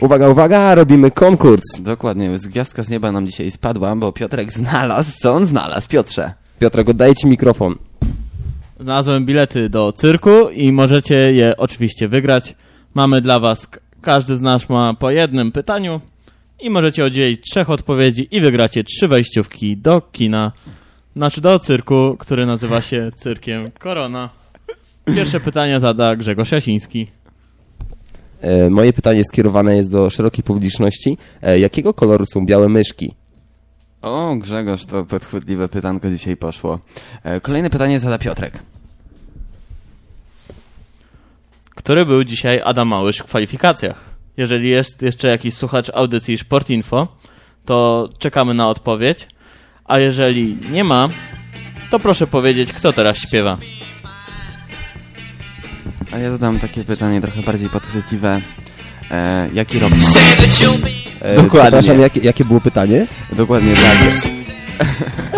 Uwaga, uwaga, robimy konkurs. Dokładnie, z gwiazdka z nieba nam dzisiaj spadła, bo Piotrek znalazł, co on znalazł, Piotrze? Piotrek, oddaję ci mikrofon. Znalazłem bilety do cyrku i możecie je oczywiście wygrać. Mamy dla was, każdy z nas ma po jednym pytaniu i możecie udzielić trzech odpowiedzi i wygracie trzy wejściówki do kina, znaczy do cyrku, który nazywa się Cyrkiem Korona. Pierwsze pytanie zada Grzegorz Jasiński. E, moje pytanie skierowane jest do szerokiej publiczności. E, jakiego koloru są białe myszki? O, Grzegorz, to podchwytliwe pytanko dzisiaj poszło. E, Kolejne pytanie zada Piotrek. Który był dzisiaj Adam Małysz w kwalifikacjach? Jeżeli jest jeszcze jakiś słuchacz audycji Sport Info, to czekamy na odpowiedź. A jeżeli nie ma, to proszę powiedzieć, kto teraz śpiewa. A ja zadam takie pytanie trochę bardziej podchwytliwe. E, jaki rok? E, Dokładnie. Przepraszam, jakie, jakie było pytanie? Dokładnie tak.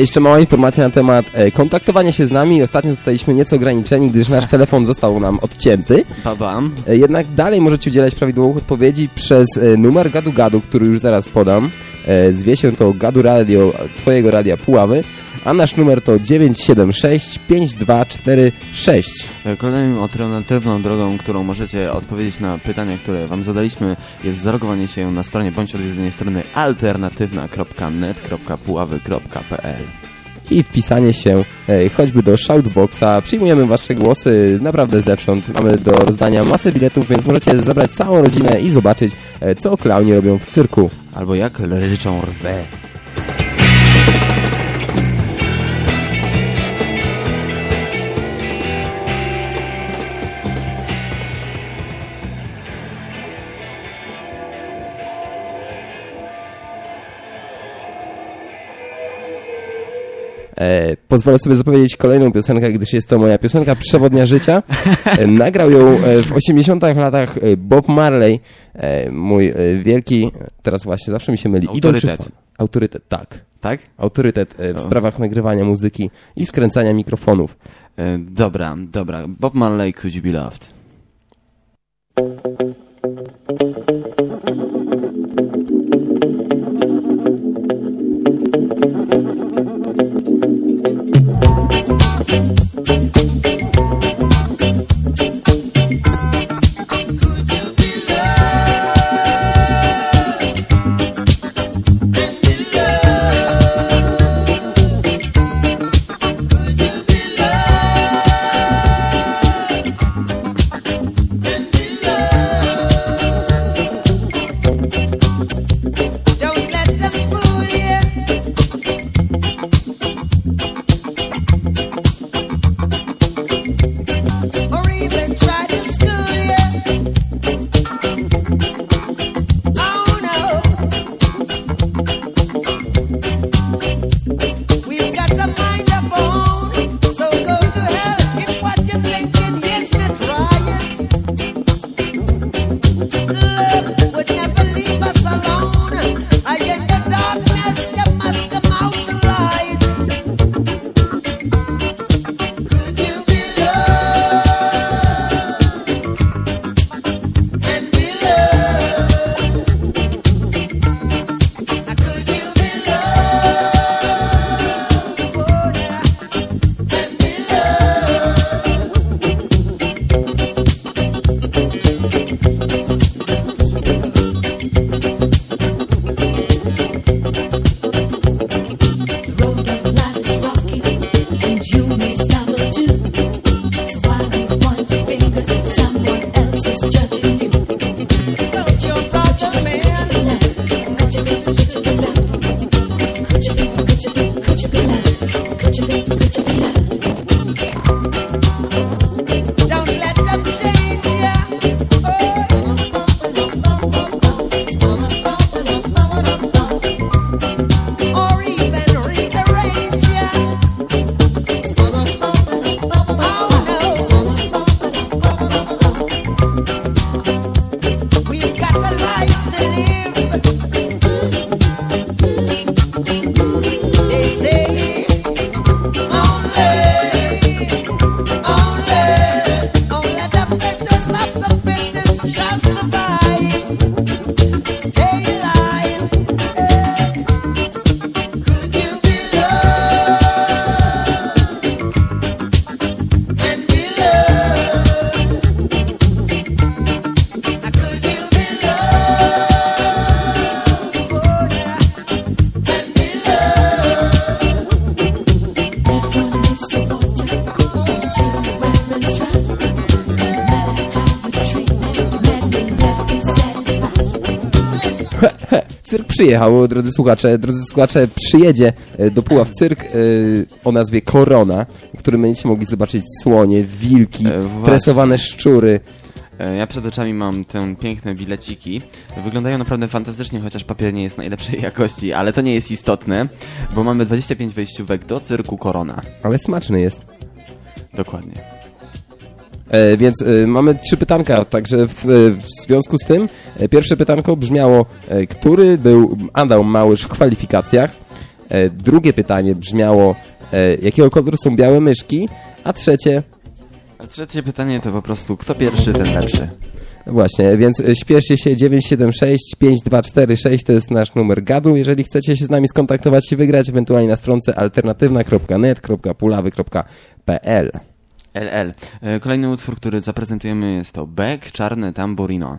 jeszcze mała informacja na temat e, kontaktowania się z nami. Ostatnio zostaliśmy nieco ograniczeni, gdyż nasz telefon został nam odcięty. Babam. E, Jednak dalej możecie udzielać prawidłowych odpowiedzi przez e, numer gadu gadu, który już zaraz podam. E, Zwie się to Gadu Radio, twojego radia Puławy, a nasz numer to 976 5246. E, Kolejną alternatywną drogą, którą możecie odpowiedzieć na pytania, które wam zadaliśmy, jest zalogowanie się na stronie bądź odwiedzenie strony alternatywna.net.puławy.pl I wpisanie się e, choćby do Shoutboxa. Przyjmujemy wasze głosy naprawdę zewsząd. Mamy do rozdania masę biletów, więc możecie zabrać całą rodzinę i zobaczyć, e, co klauni robią w cyrku. Albo jak ryczą rwę. E, pozwolę sobie zapowiedzieć kolejną piosenkę, gdyż jest to moja piosenka przewodnia życia. E, nagrał ją e, w 80 latach Bob Marley, e, mój wielki, teraz właśnie zawsze mi się myli. Autorytet. Autorytet, tak. Tak? Autorytet w sprawach nagrywania muzyki i skręcania mikrofonów. Dobra, dobra. Bob Marley, Could You Be Loved? Przyjechał, drodzy słuchacze. Drodzy słuchacze, przyjedzie e, do Puław cyrk e, o nazwie Korona, w którym będziecie mogli zobaczyć słonie, wilki, E, tresowane szczury. E, Ja przed oczami mam te piękne bileciki. Wyglądają naprawdę fantastycznie, chociaż papier nie jest najlepszej jakości, ale to nie jest istotne, bo mamy 25 wejściówek do cyrku Korona. Ale smaczny jest. Dokładnie. E, więc e, mamy trzy pytanka, także w, w związku z tym pierwsze pytanko brzmiało, e, który był Adam Małysz w kwalifikacjach. E, drugie pytanie brzmiało, e, jakiego koloru są białe myszki, a trzecie, A trzecie pytanie to po prostu, kto pierwszy, ten lepszy. właśnie, więc e, śpieszcie się 976 5246 to jest nasz numer gadu, jeżeli chcecie się z nami skontaktować i wygrać, ewentualnie na stronce alternatywna.net.pulawy.pl LL. E, Kolejny utwór, który zaprezentujemy jest to Beck, Czarne Tamburino.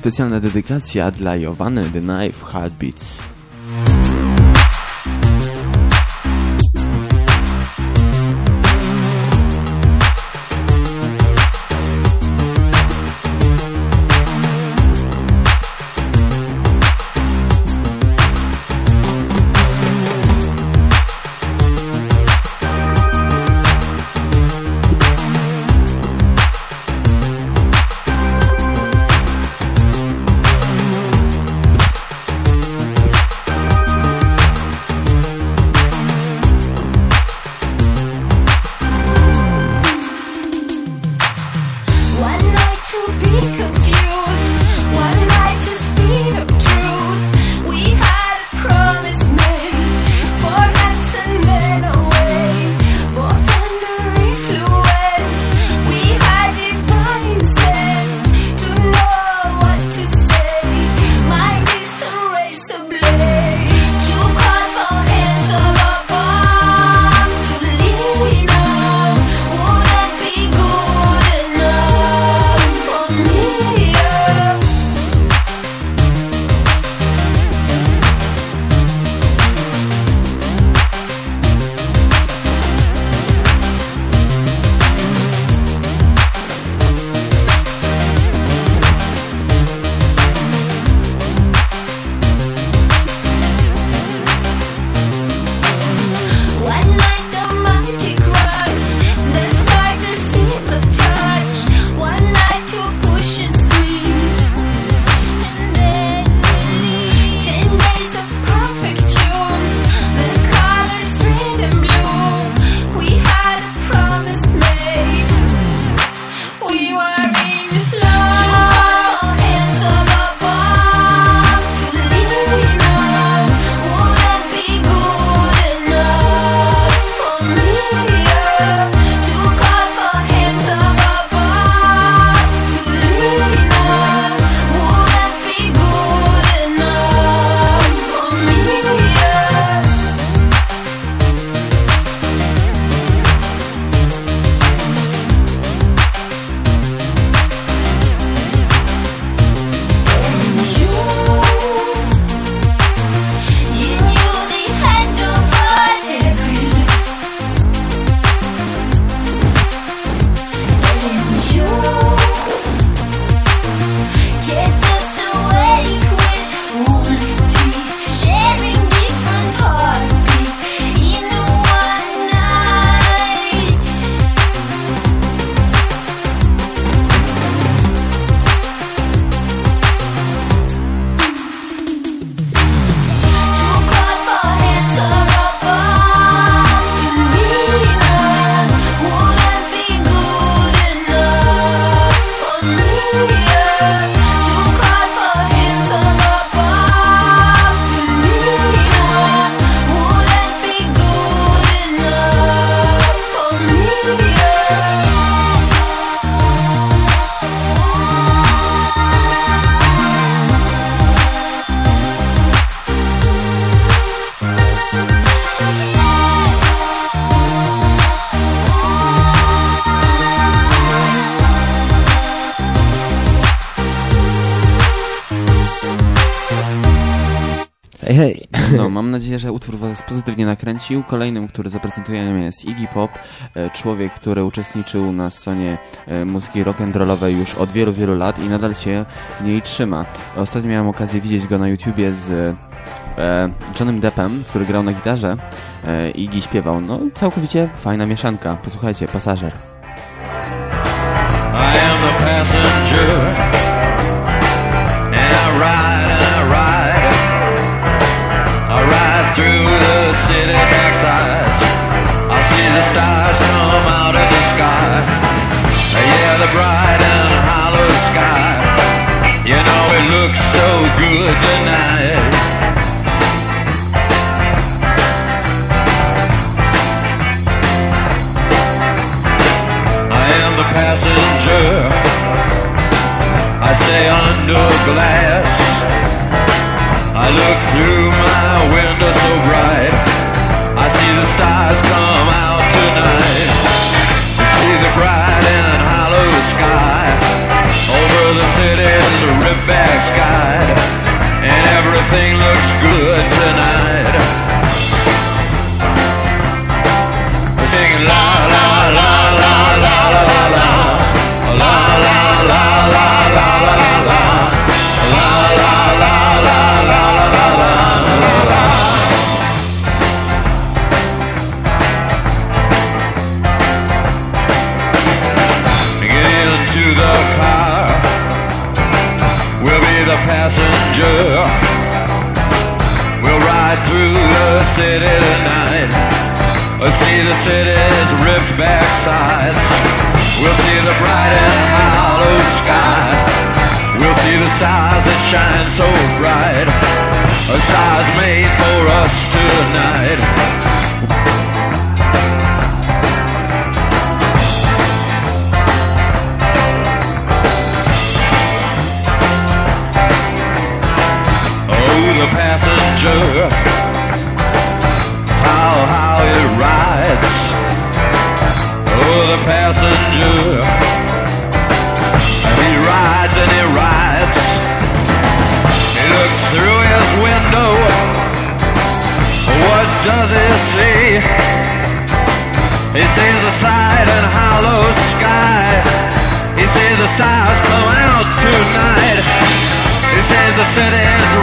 specjalna dedykacja dla Jowany The Knife Heartbeats. Nakręcił. Kolejnym, który zaprezentujemy jest Iggy Pop, e, człowiek, który uczestniczył na scenie e, muzyki rock'n'rollowej już od wielu, wielu lat i nadal się w niej trzyma. Ostatnio miałem okazję widzieć go na YouTubie z e, Johnem Deppem, który grał na gitarze. E, Iggy śpiewał. No, całkowicie fajna mieszanka. Posłuchajcie, pasażer. I am the passenger, and I ride and I ride. I ride through the city. I see the stars come out of the sky. Yeah, the bright and hollow sky. You know it looks so good tonight. I am the passenger. I under glass. I look through my window so bright. See the stars come out tonight. See the bright and hollow sky. Over the city's sky. And everything looks good tonight. We're singing la stars that shine so bright. A stars made for us tonight.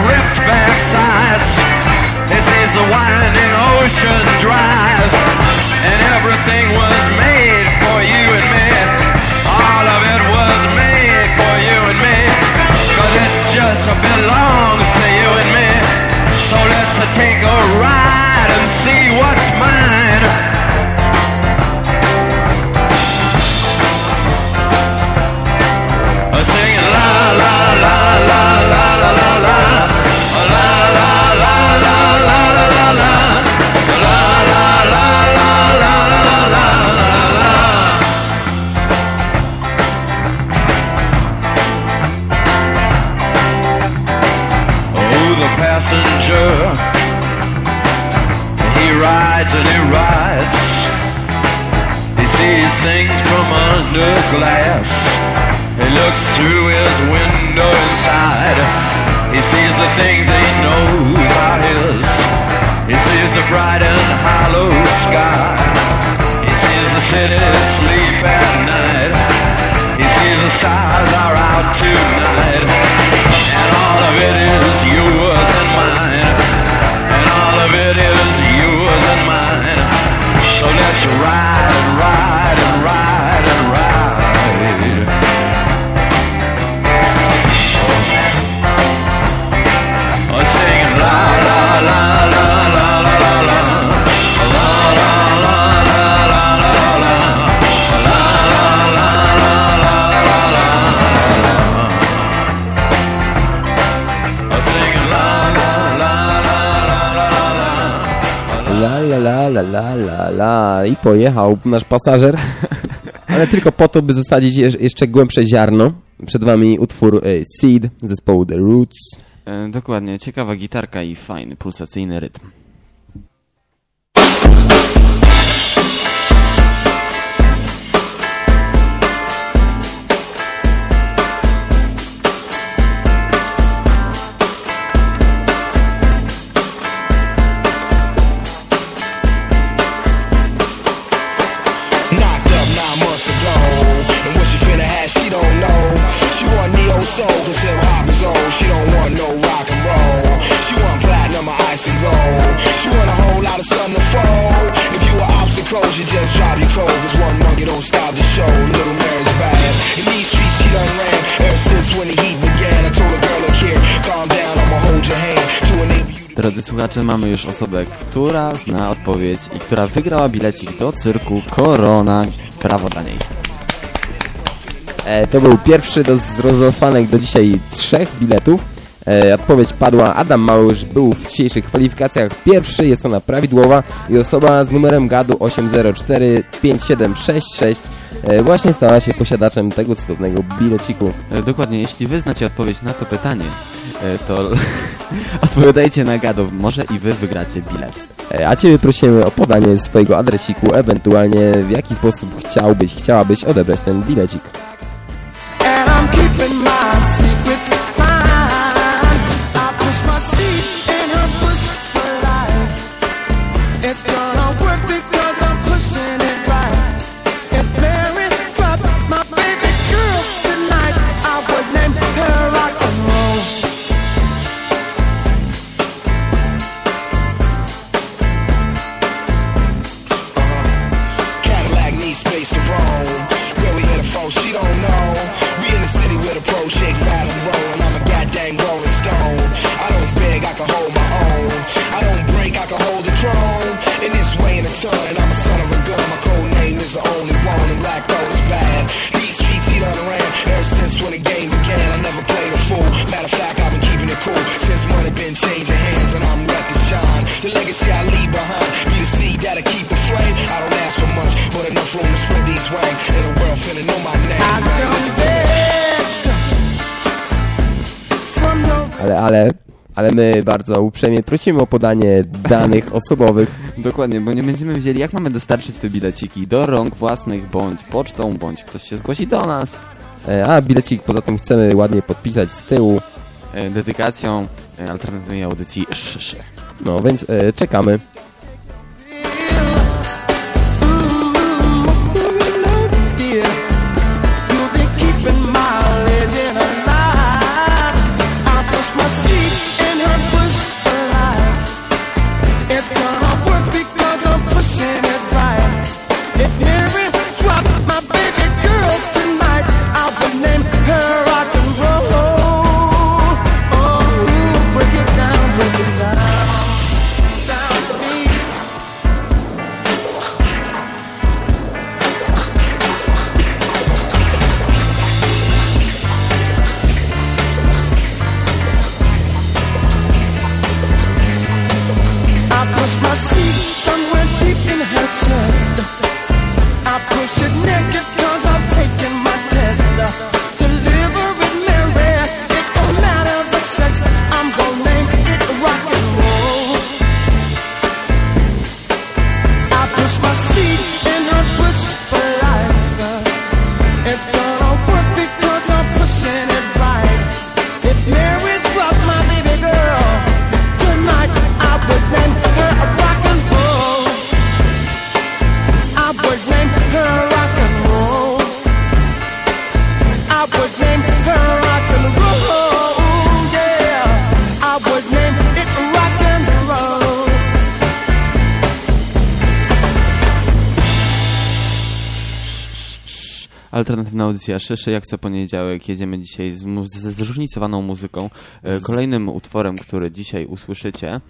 rift their sides. This is a winding ocean drive. I pojechał nasz pasażer, ale tylko po to, by zasadzić jeszcze głębsze ziarno. Przed wami utwór e, Seed zespołu The Roots. E, dokładnie, ciekawa gitarka i fajny, pulsacyjny rytm. Drodzy słuchacze, mamy już osobę, która zna odpowiedź i która wygrała bilecik do cyrku Korona. Brawo dla niej. E, to był pierwszy do zrozofanych do dzisiaj trzech biletów. E, odpowiedź padła. Adam Małysz był w dzisiejszych kwalifikacjach pierwszy, jest ona prawidłowa i osoba z numerem gadu 8045766 e, właśnie stała się posiadaczem tego cudownego bileciku. E, Dokładnie, jeśli wy znacie odpowiedź na to pytanie, e, to odpowiadajcie na gadu, może i wy wygracie bilet. E, a Ciebie prosimy o podanie swojego adresiku, ewentualnie w jaki sposób chciałbyś, chciałabyś odebrać ten bilecik. Ale, ale, ale my bardzo uprzejmie prosimy o podanie danych osobowych. Dokładnie, bo nie będziemy wiedzieli, jak mamy dostarczyć te bileciki do rąk własnych, bądź pocztą, bądź ktoś się zgłosi do nas. E, A bilecik poza tym chcemy ładnie podpisać z tyłu. E, Dedykacją e, alternatywnej audycji. No więc czekamy. Alternatywna audycja Szyszy, jak co poniedziałek jedziemy dzisiaj z, mu- ze zróżnicowaną muzyką. E, Kolejnym utworem, który dzisiaj usłyszycie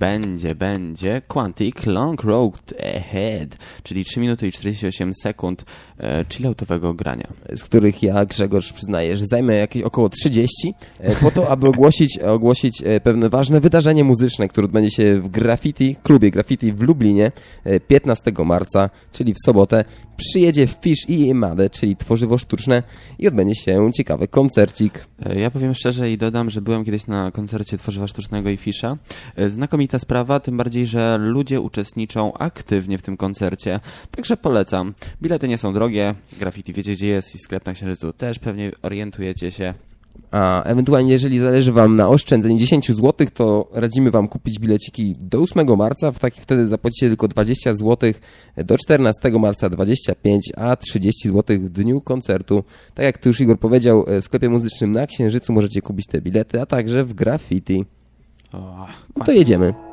będzie, będzie Quantic Long Road Ahead, czyli 3 minuty i 48 sekund e, chilloutowego grania. z których ja, Grzegorz, przyznaję, że zajmę jakieś około 30, e, po to, aby ogłosić, ogłosić e, pewne ważne wydarzenie muzyczne, które odbędzie się w Graffiti, klubie Graffiti w Lublinie e, 15 marca, czyli w sobotę. Przyjedzie Fish i Made, czyli tworzywo sztuczne i odbędzie się ciekawy koncercik. Ja powiem szczerze i dodam, że byłem kiedyś na koncercie Tworzywa Sztucznego i Fisza. Znakomita sprawa, tym bardziej, że ludzie uczestniczą aktywnie w tym koncercie, także polecam. Bilety nie są drogie, graffiti wiecie gdzie jest i sklep na Księżycu też pewnie orientujecie się. A ewentualnie, jeżeli zależy Wam na oszczędzeniu 10 zł, to radzimy Wam kupić bileciki do 8 marca. W taki wtedy zapłacicie tylko 20 zł, do 14 marca 25, a 30 zł w dniu koncertu. Tak jak tu już Igor powiedział, w sklepie muzycznym na Księżycu możecie kupić te bilety, a także w Graffiti. O, No to jedziemy. A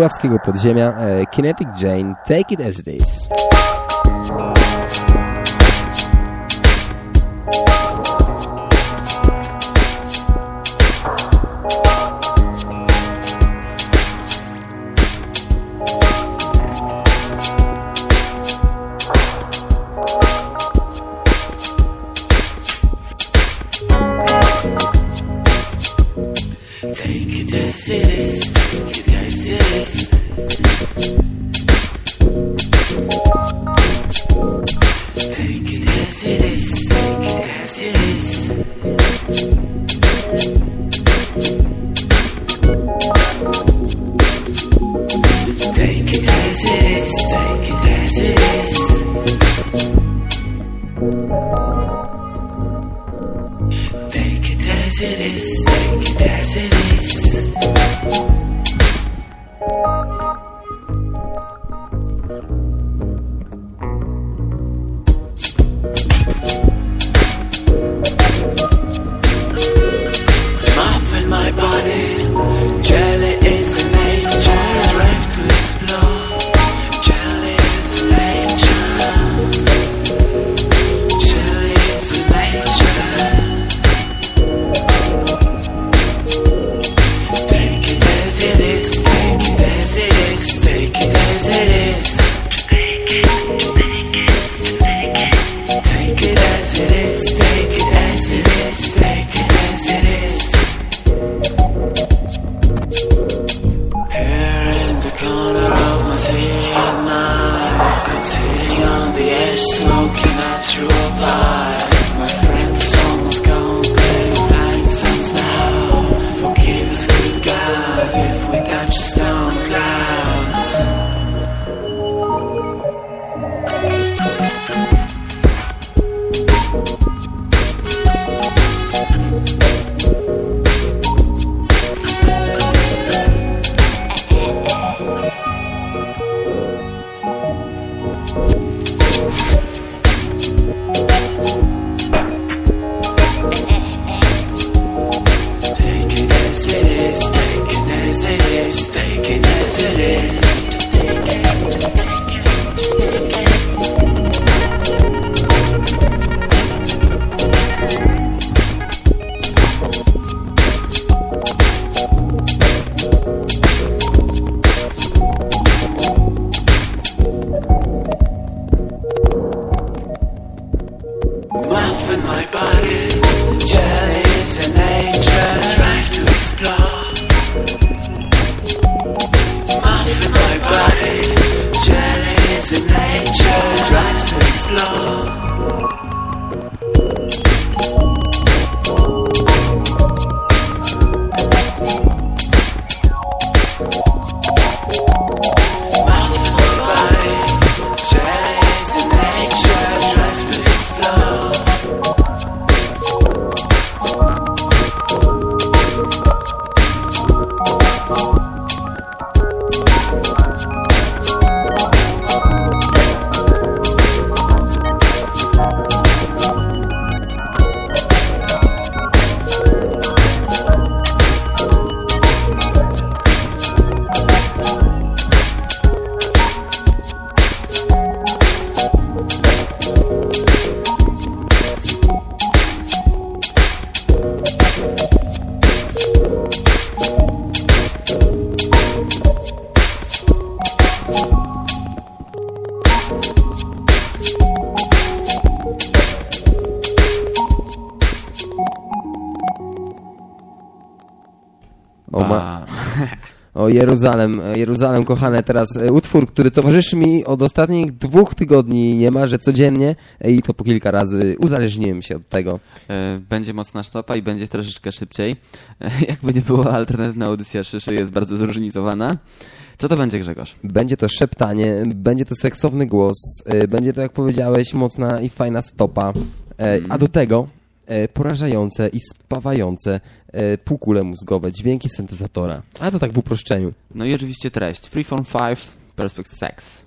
Puławskiego podziemia, Kinetic Jane, Take It As It Is. Jeruzalem, e, Jeruzalem kochane teraz e, utwór, który towarzyszy mi od ostatnich dwóch tygodni niemalże codziennie e, i to po kilka razy uzależniłem się od tego. Będzie mocna sztopa i będzie troszeczkę szybciej. Jakby nie było, alternatywna audycja Szyszy jest bardzo zróżnicowana. Co to będzie, Grzegorz? Będzie to szeptanie, będzie to seksowny głos, będzie to, jak powiedziałeś, mocna i fajna stopa. A do mhm. tego E, porażające i spawające e, półkule mózgowe, dźwięki syntezatora. A to tak w uproszczeniu. No i oczywiście treść. Freeform 5, Perspect Sex.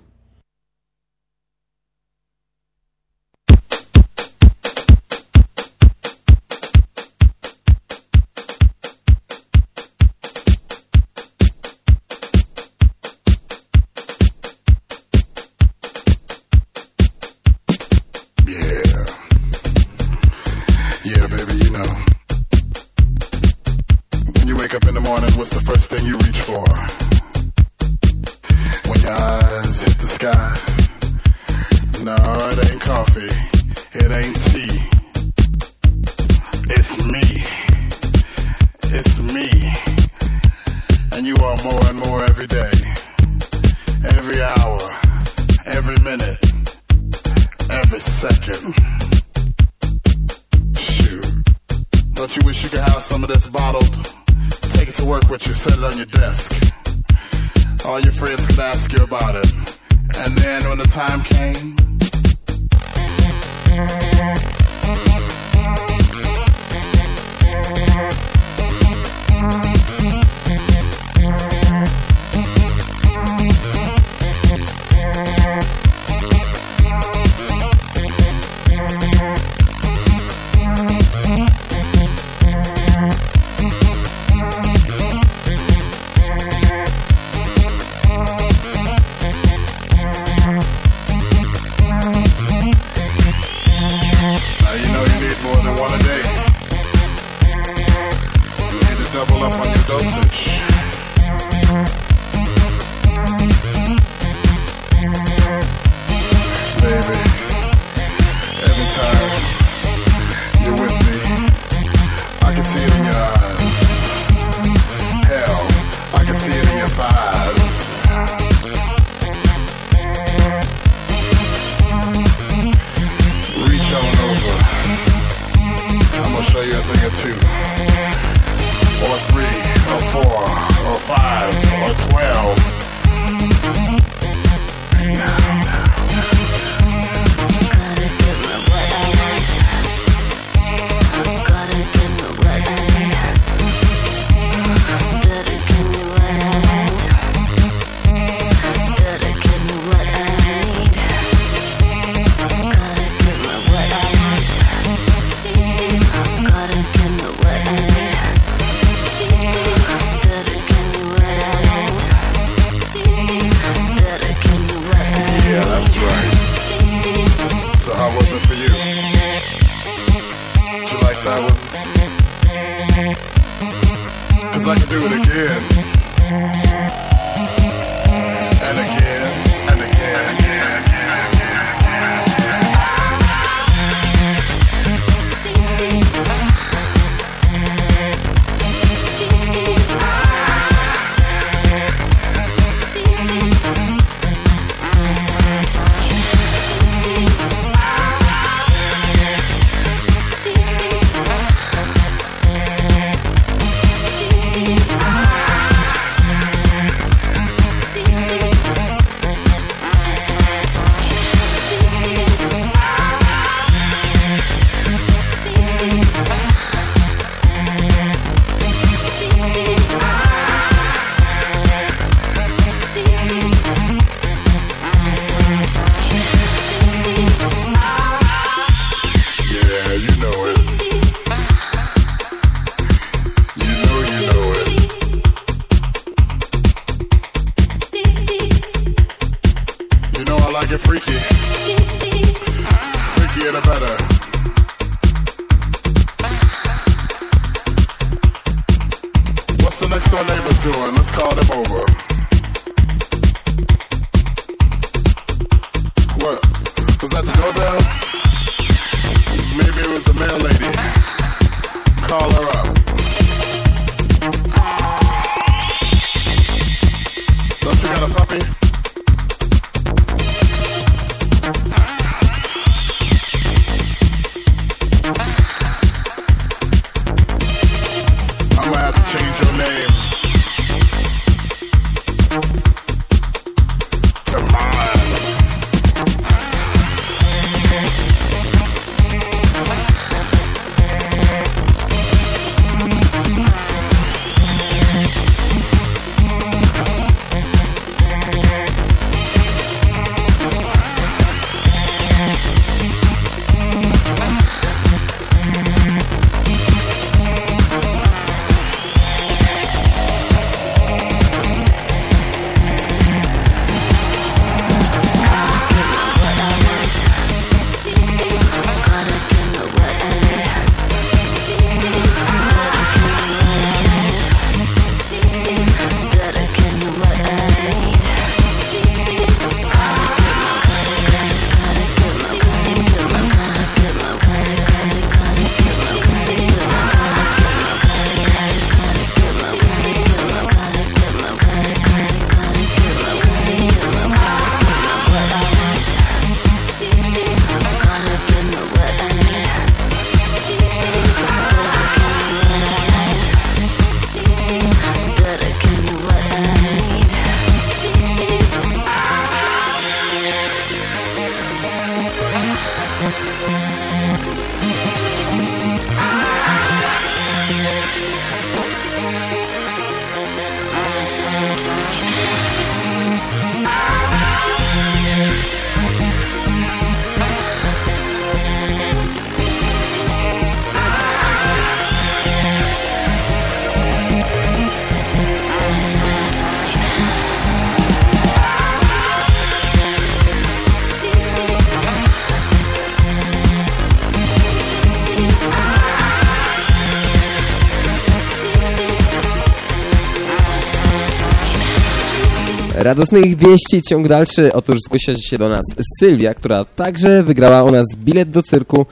Radosnych wieści, ciąg dalszy. Otóż zgłosiła się do nas Sylwia, która także wygrała u nas bilet do cyrku.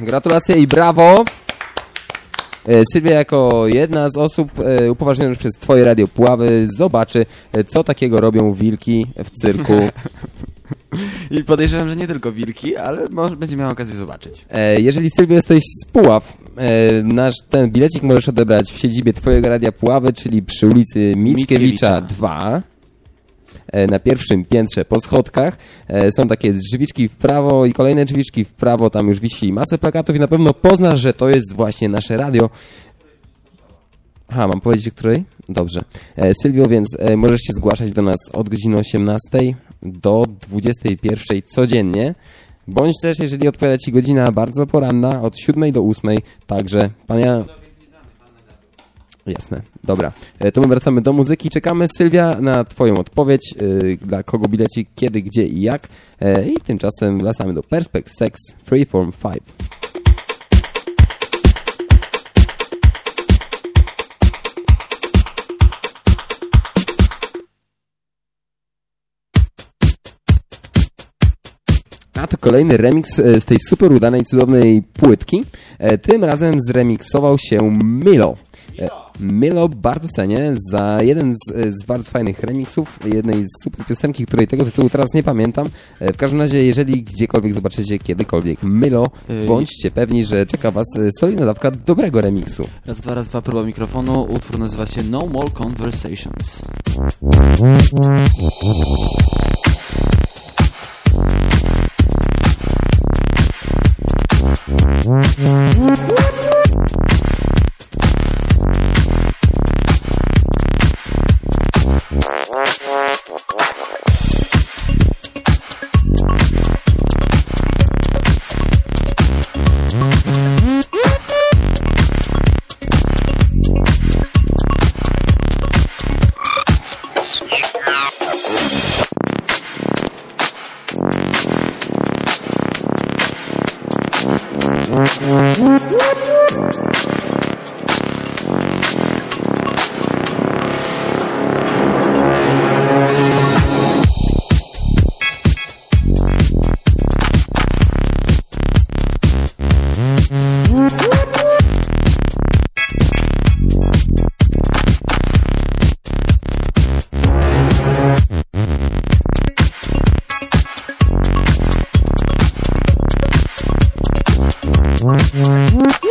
Gratulacje i brawo! E, Sylwia jako jedna z osób e, upoważnionych przez Twoje Radio Puławy zobaczy, e, co takiego robią wilki w cyrku. I podejrzewam, że nie tylko wilki, ale może będzie miała okazję zobaczyć. Jeżeli Sylwia jesteś z Puław, nasz ten bilecik możesz odebrać w siedzibie Twojego Radia Puławy, czyli przy ulicy Mickiewicza Mickiewicza. 2. e, Na pierwszym piętrze po schodkach E, są takie drzwiczki w prawo i kolejne drzwiczki w prawo. Tam już wisi masę plakatów i na pewno poznasz, że to jest właśnie nasze radio. Aha, mam powiedzieć o której? Dobrze. E, Sylwio, więc możesz się zgłaszać do nas od godziny 18 do 21 codziennie. Bądź też, jeżeli odpowiada Ci godzina bardzo poranna, od 7 do 8, także pan ja... Jasne, dobra. E, To my wracamy do muzyki. Czekamy, Sylwia, na Twoją odpowiedź. e, Dla kogo bilecik, kiedy, gdzie i jak. E, I tymczasem wracamy do Perspect Sex Freeform 5. A to kolejny remix z tej super udanej, cudownej płytki. Tym razem zremiksował się Milo. E, Milo bardzo cenię za jeden z, e, z bardzo fajnych remixów, jednej z super piosenki, której tego tytułu teraz nie pamiętam. E, W każdym razie, jeżeli gdziekolwiek zobaczycie kiedykolwiek Milo, bądźcie pewni, że czeka was solidna dawka dobrego remiksu. Raz, dwa, raz, dwa, próba mikrofonu. Utwór nazywa się No More Conversations. I Mm-hmm.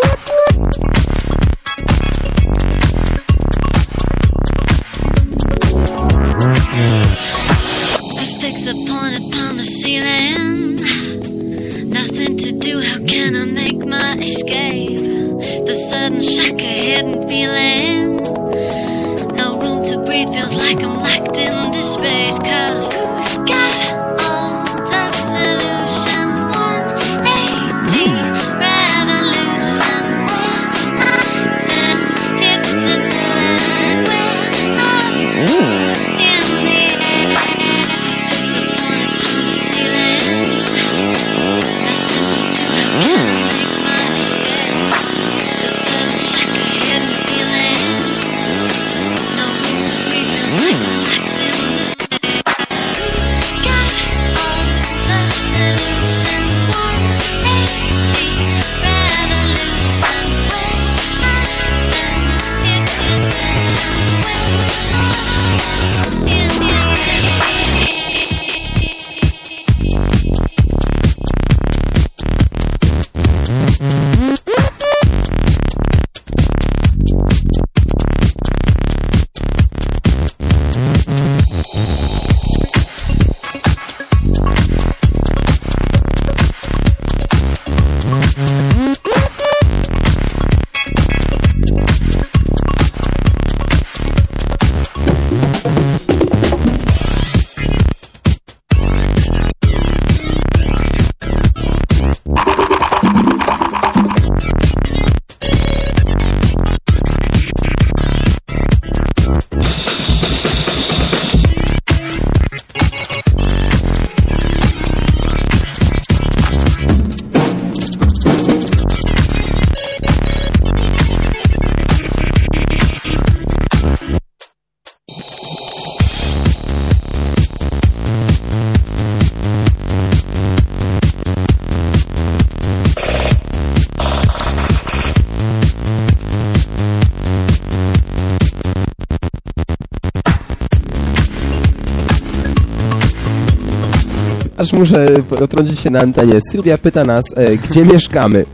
Muszę otrącić się na antenie. Sylwia pyta nas, e, gdzie mieszkamy.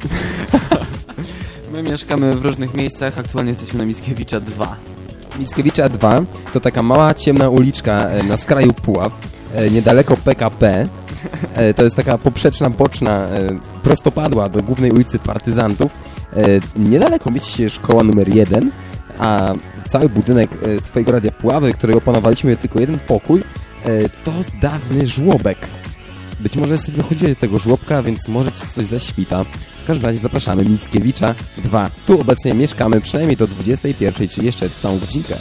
My mieszkamy w różnych miejscach, aktualnie jesteśmy na Mickiewicza 2. Mickiewicza 2 to taka mała, ciemna uliczka e, na skraju Puław, e, niedaleko PKP. E, To jest taka poprzeczna, boczna, e, prostopadła do głównej ulicy Partyzantów. E, Niedaleko mieści się szkoła numer 1, a cały budynek Twojego Radia Puławy, którego opanowaliśmy tylko jeden pokój, to dawny żłobek. Być może sobie dochodzicie do tego żłobka, więc może ci coś zaświta. W każdym razie zapraszamy Mickiewicza 2. Tu obecnie mieszkamy przynajmniej do 21, czyli jeszcze całą godzinkę.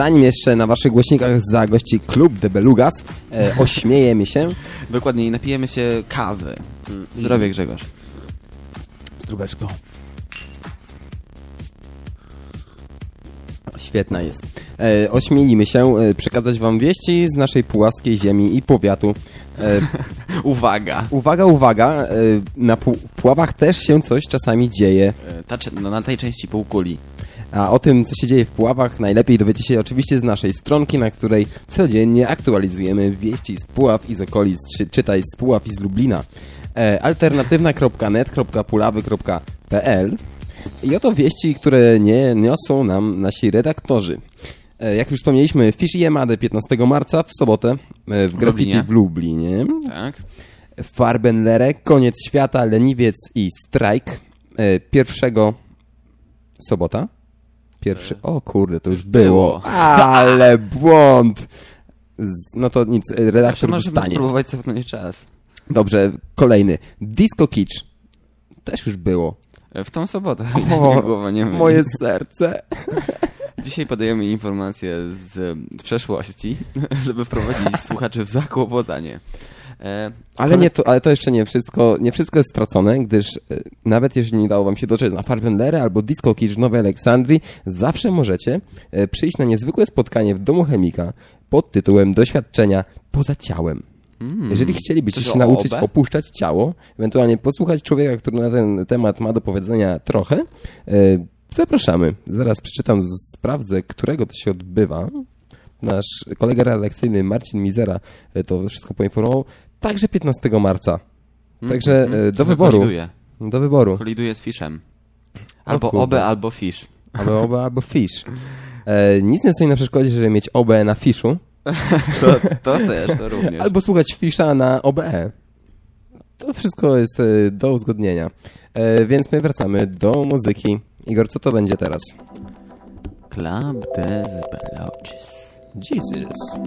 Zanim jeszcze na waszych głośnikach zagości klub de Belugas, e, ośmiejemy się. Dokładnie, i napijemy się kawy. Zdrowie Grzegorz. Zdróweczko. Świetna jest. E, ośmielimy się e, przekazać wam wieści z naszej puławskiej ziemi i powiatu. E, Uwaga! uwaga, uwaga, e, na pu- Puławach też się coś czasami dzieje. E, Ta, no, na tej części półkuli. A o tym, co się dzieje w Puławach, najlepiej dowiecie się oczywiście z naszej stronki, na której codziennie aktualizujemy wieści z Puław i z okolic, czy czytaj z Puław i z Lublina. E, alternatywna.net.puławy.pl I oto wieści, które nie niosą nam nasi redaktorzy. E, jak już wspomnieliśmy, Fish i Emadę 15 marca w sobotę e, w graffiti Lublinie. w Lublinie. Tak? Farbenlere, Koniec Świata, Leniwiec i Strajk. E, pierwszego sobota. Pierwszy. O kurde, to już było. Ale błąd. Z, no to nic, e, Zawsze redaktor możemy dostanie. spróbować cofnąć czas. Dobrze, kolejny. Disco Kitsch. Też już było. E, W tą sobotę. O, Głowa nie myli. moje serce. Dzisiaj podajemy informacje z e, przeszłości, żeby wprowadzić słuchaczy w zakłopotanie. E, Ale, nie to, ale to jeszcze nie wszystko, nie wszystko jest stracone, gdyż e, nawet jeżeli nie udało wam się dotrzeć na Farbenlere albo Disco Kitsch w Nowej Aleksandrii, zawsze możecie e, przyjść na niezwykłe spotkanie w Domu Chemika pod tytułem Doświadczenia poza ciałem. Jeżeli chcielibyście się nauczyć opuszczać ciało, ewentualnie posłuchać człowieka, który na ten temat ma do powiedzenia trochę, zapraszamy. Zaraz przeczytam, sprawdzę, którego to się odbywa. Nasz kolega redakcyjny Marcin Mizera to wszystko poinformował. Także 15 marca. Także e, do wyboru. Koliduje. Do wyboru. koliduje z Fishem. Albo kurde. OB, albo Fish. Albo OBE, albo Fish. E, nic nie stoi na przeszkodzie, żeby mieć OBE na Fiszu, To, to też, to również. albo słuchać Fisza na OBE. To wszystko jest e, do uzgodnienia. E, więc my wracamy do muzyki. Igor, co to będzie teraz? Club des Beloches. Jesus.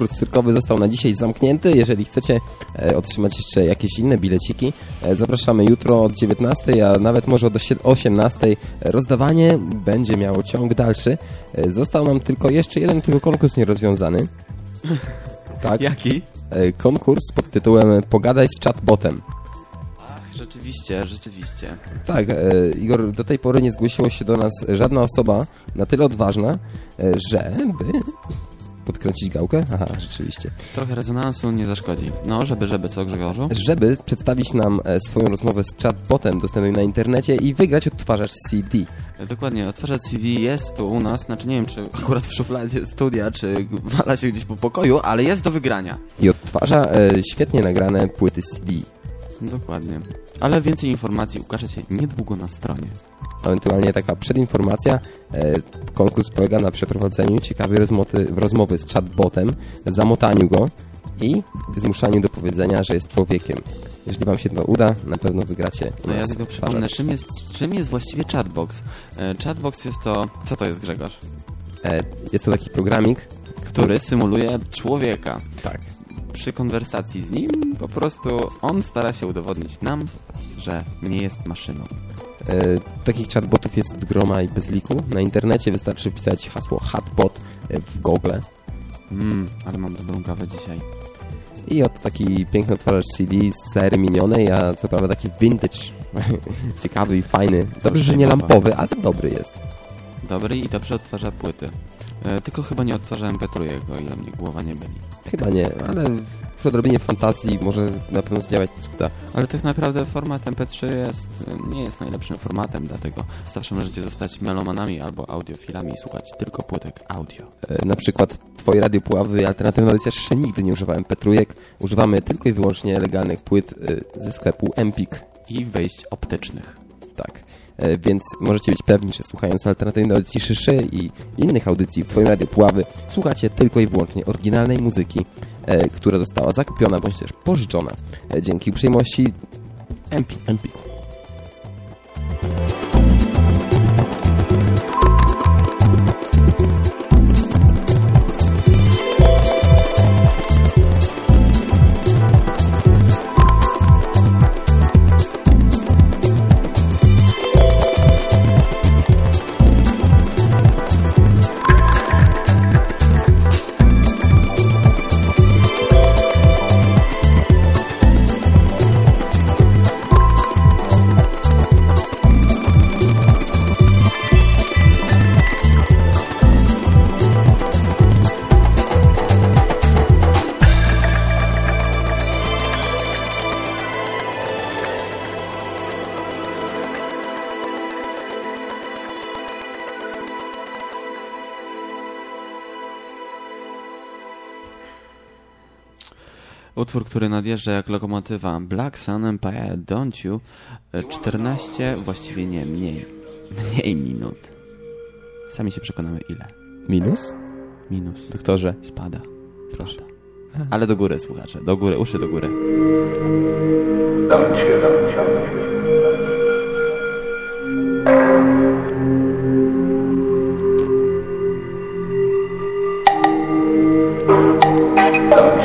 Konkurs cyrkowy został na dzisiaj zamknięty. Jeżeli chcecie e, otrzymać jeszcze jakieś inne bileciki, e, zapraszamy jutro od 19, a nawet może od osie- 18. Rozdawanie będzie miało ciąg dalszy. E, został nam tylko jeszcze jeden tylko konkurs nierozwiązany. Tak, Jaki? konkurs pod tytułem Pogadaj z chatbotem. Ach, rzeczywiście, rzeczywiście. Tak, e, Igor, do tej pory nie zgłosiło się do nas żadna osoba na tyle odważna, e, żeby podkręcić gałkę. Aha, rzeczywiście. Trochę rezonansu nie zaszkodzi. No, żeby, żeby co, Grzegorzu? Żeby przedstawić nam e, swoją rozmowę z chatbotem dostępnym na internecie i wygrać odtwarzacz CD. E, Dokładnie, odtwarzacz CV jest tu u nas, znaczy nie wiem, czy akurat w szufladzie studia, czy wala się gdzieś po pokoju, ale jest do wygrania. I odtwarza e, świetnie nagrane płyty CD. Dokładnie. Ale więcej informacji ukażecie niedługo na stronie. Ewentualnie taka przedinformacja. E, konkurs polega na przeprowadzeniu ciekawej rozmowy, rozmowy z chatbotem, zamotaniu go i zmuszaniu do powiedzenia, że jest człowiekiem. Jeżeli wam się to uda, na pewno wygracie. No ja tylko przypomnę, czym jest, czym jest właściwie chatbox? E, Chatbox jest to... Co to jest, Grzegorz? E, jest to taki programik, Który symuluje człowieka. tak, Przy konwersacji z nim po prostu on stara się udowodnić nam, że nie jest maszyną. E, takich chatbotów jest groma i bez liku. Na internecie wystarczy wpisać hasło chatbot e, w Google Mmm, ale mam dobrą kawę dzisiaj. i oto taki piękny odtwarzacz CD z serii minionej, a co prawda taki vintage, ciekawy i fajny. Dobrze, że nie lampowy, ale dobry jest. Dobry i dobrze odtwarza płyty. E, tylko chyba nie odtwarza MP3, o ile mnie głowa nie byli. Chyba nie, ale przy odrobinie fantazji może na pewno zdziałać cuda. Ale tak naprawdę format MP3 jest, nie jest najlepszym formatem, dlatego zawsze możecie zostać melomanami albo audiofilami i słuchać tylko płytek audio. E, Na przykład Twoje Radio Puławy i alternatywna audycja jeszcze nigdy nie używałem Petrujek. Używamy tylko i wyłącznie legalnych płyt e, ze sklepu Empik. I wejść optycznych. Tak. E, Więc możecie być pewni, że słuchając alternatywnej audycji Szyszy i innych audycji w Twoim Radio Puławy, słuchacie tylko i wyłącznie oryginalnej muzyki, która została zakupiona bądź też pożyczona e, dzięki uprzejmości Empi- Empiku. Który nadjeżdża jak lokomotywa Black Sun Empire Don't You e, 14, właściwie nie, mniej, mniej minut. Sami się przekonamy ile. Minus? Minus. Doktorze. Spada. Proszę. Ale do góry, słuchacze. Do góry, uszy do góry. Don't you. Don't you, don't you.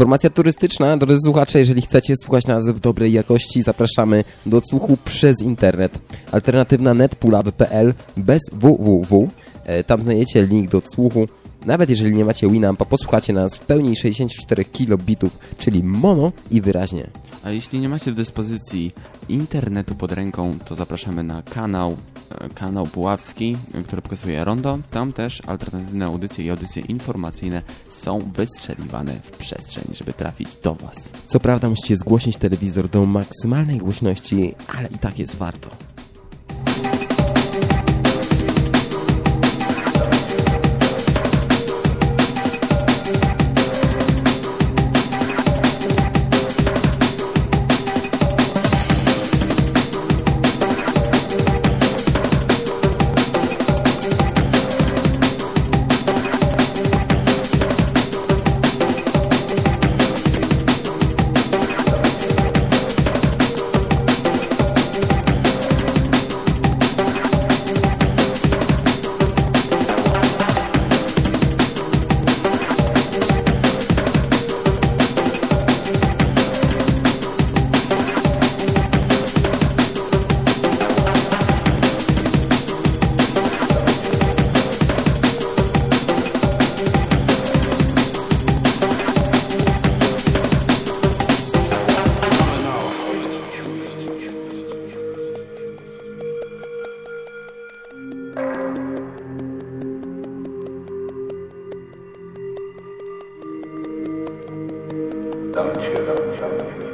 Informacja turystyczna, drodzy słuchacze, jeżeli chcecie słuchać nas w dobrej jakości, zapraszamy do odsłuchu przez internet. Alternatywna netpulawy.pl bez www. E, Tam znajdziecie link do odsłuchu. Nawet jeżeli nie macie Winampa, posłuchacie nas w pełni 64 kilobitów, czyli mono i wyraźnie. A jeśli nie macie do dyspozycji internetu pod ręką, to zapraszamy na kanał, e, kanał Puławski, który pokazuje Rondo. Tam też alternatywne audycje i audycje informacyjne są wystrzeliwane w przestrzeń, żeby trafić do Was. Co prawda musicie zgłośnić telewizor do maksymalnej głośności, ale i tak jest warto. 咱们觉得，咱们。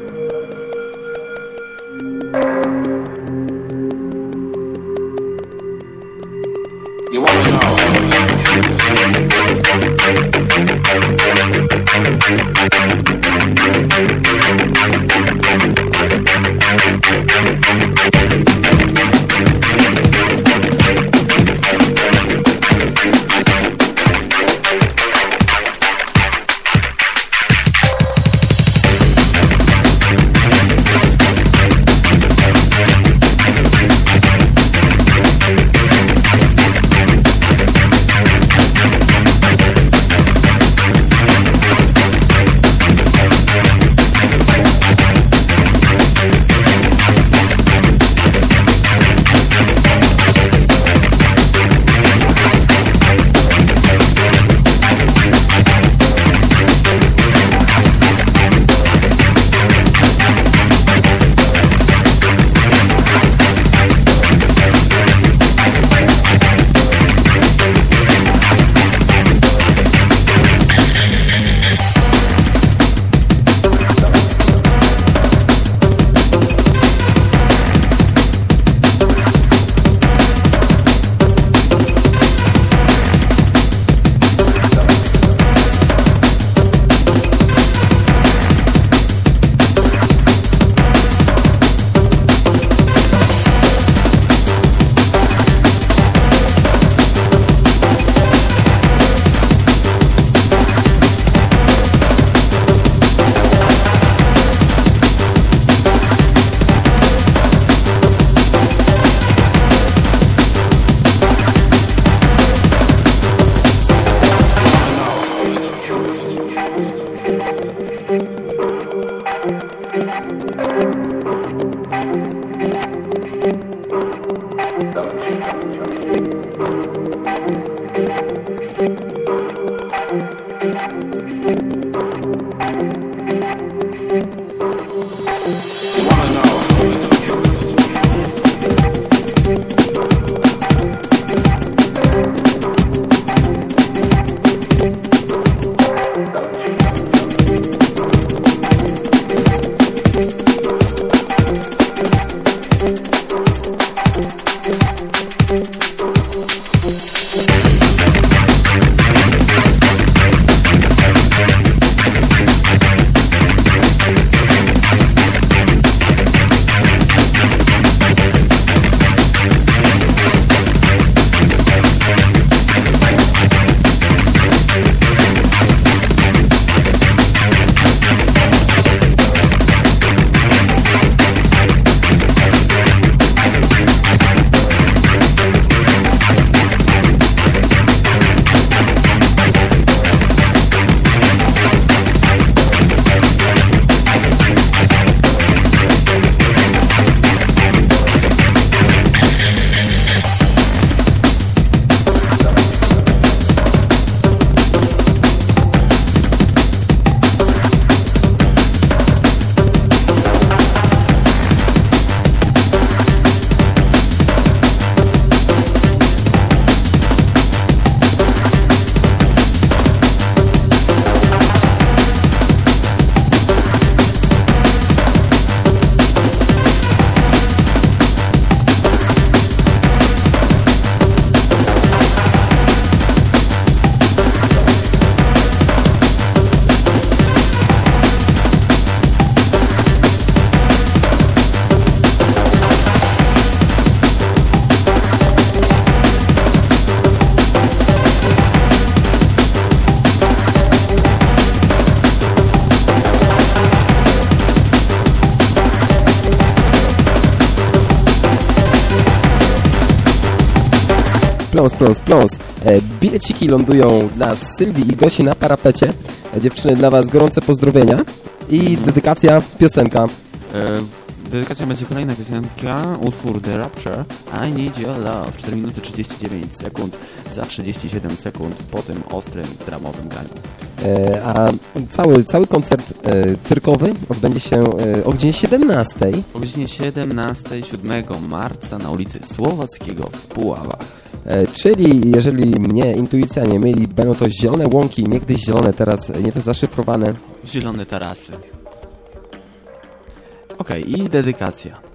Pląs, pląs, pląs. E, bileciki lądują dla Sylwii i Gosi na parapecie. E, dziewczyny, dla Was gorące pozdrowienia. I dedykacja, piosenka. E, dedykacją będzie kolejna piosenka, utwór The Rapture, I Need Your Love, 4 minuty 39 sekund, za 37 sekund po tym ostrym, dramowym graniu. E, a cały, cały koncert e, cyrkowy odbędzie się e, o godzinie 17. O godzinie 17, 7 marca na ulicy Słowackiego w Puławach. Czyli jeżeli mnie intuicja nie myli, będą to zielone łąki, niegdyś zielone, teraz nieco zaszyfrowane. Zielone tarasy. Okej, okay, i dedykacja.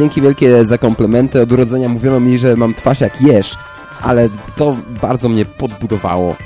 Dzięki wielkie za komplementy. Od urodzenia mówiono mi, że mam twarz jak jesz, ale to bardzo mnie podbudowało.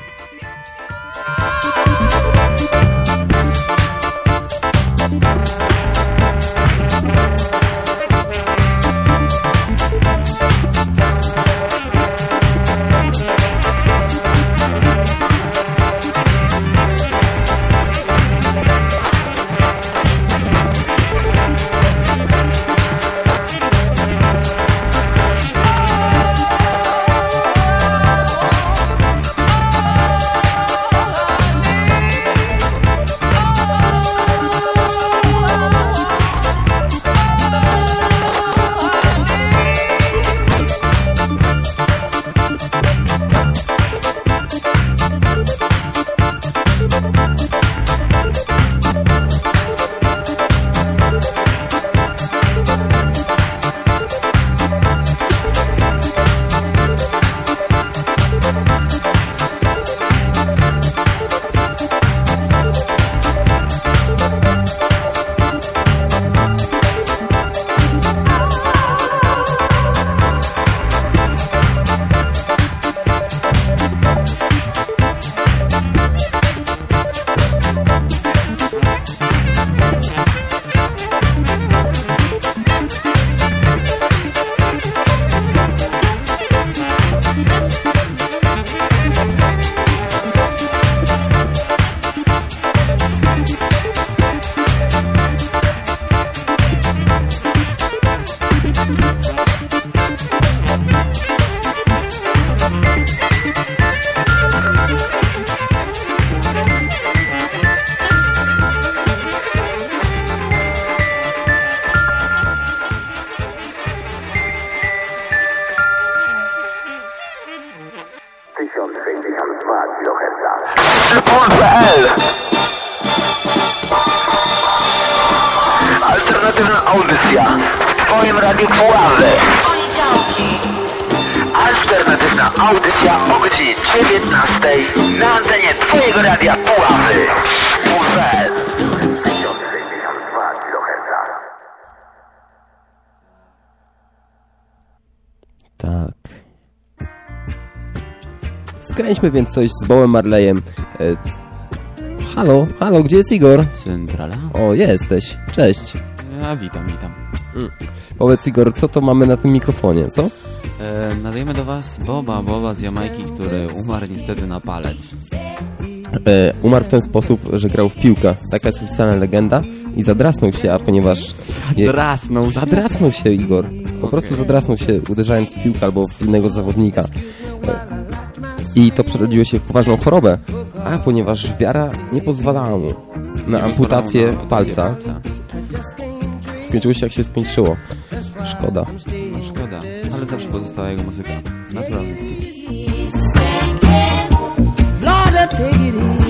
Zróbmy więc coś z Bołem Marlejem. E, halo, halo, gdzie jest Igor? Centrala. O, jesteś. Cześć. Ja, witam, witam. Mm. Powiedz Igor, co to mamy na tym mikrofonie, co? E, nadajemy do Was Boba, Boba z Jamajki, który umarł niestety na palec. E, umarł w ten sposób, że grał w piłkę. Taka jest oficjalna legenda. I zadrasnął się, a ponieważ... Je... Zadrasnął się? Zadrasnął się, Igor. Po okay. prostu zadrasnął się, uderzając w piłkę albo w innego zawodnika. I to przerodziło się w poważną chorobę. A ponieważ wiara nie pozwalała mu na amputację palca, skończyło się jak się skończyło. Szkoda. No, szkoda, ale zawsze pozostała jego muzyka. Naturalny Lord,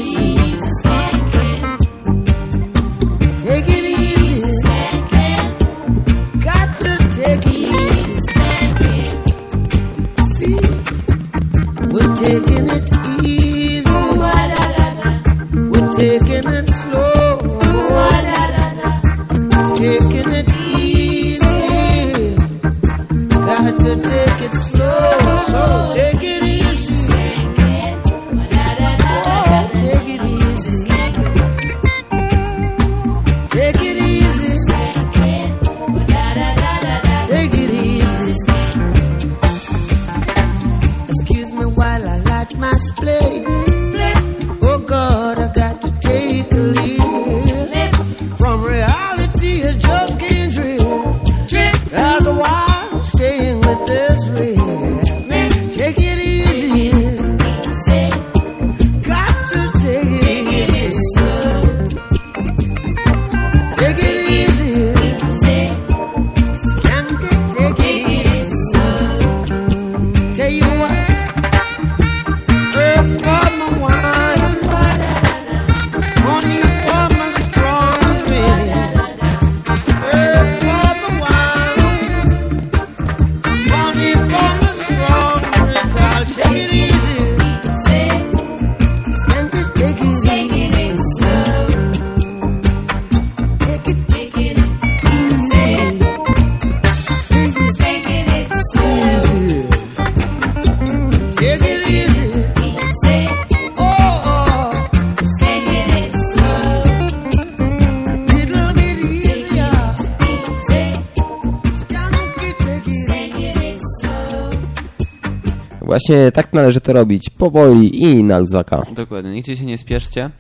Właśnie tak należy to robić. Powoli i na luzaka. Dokładnie, nigdzie się nie spieszcie.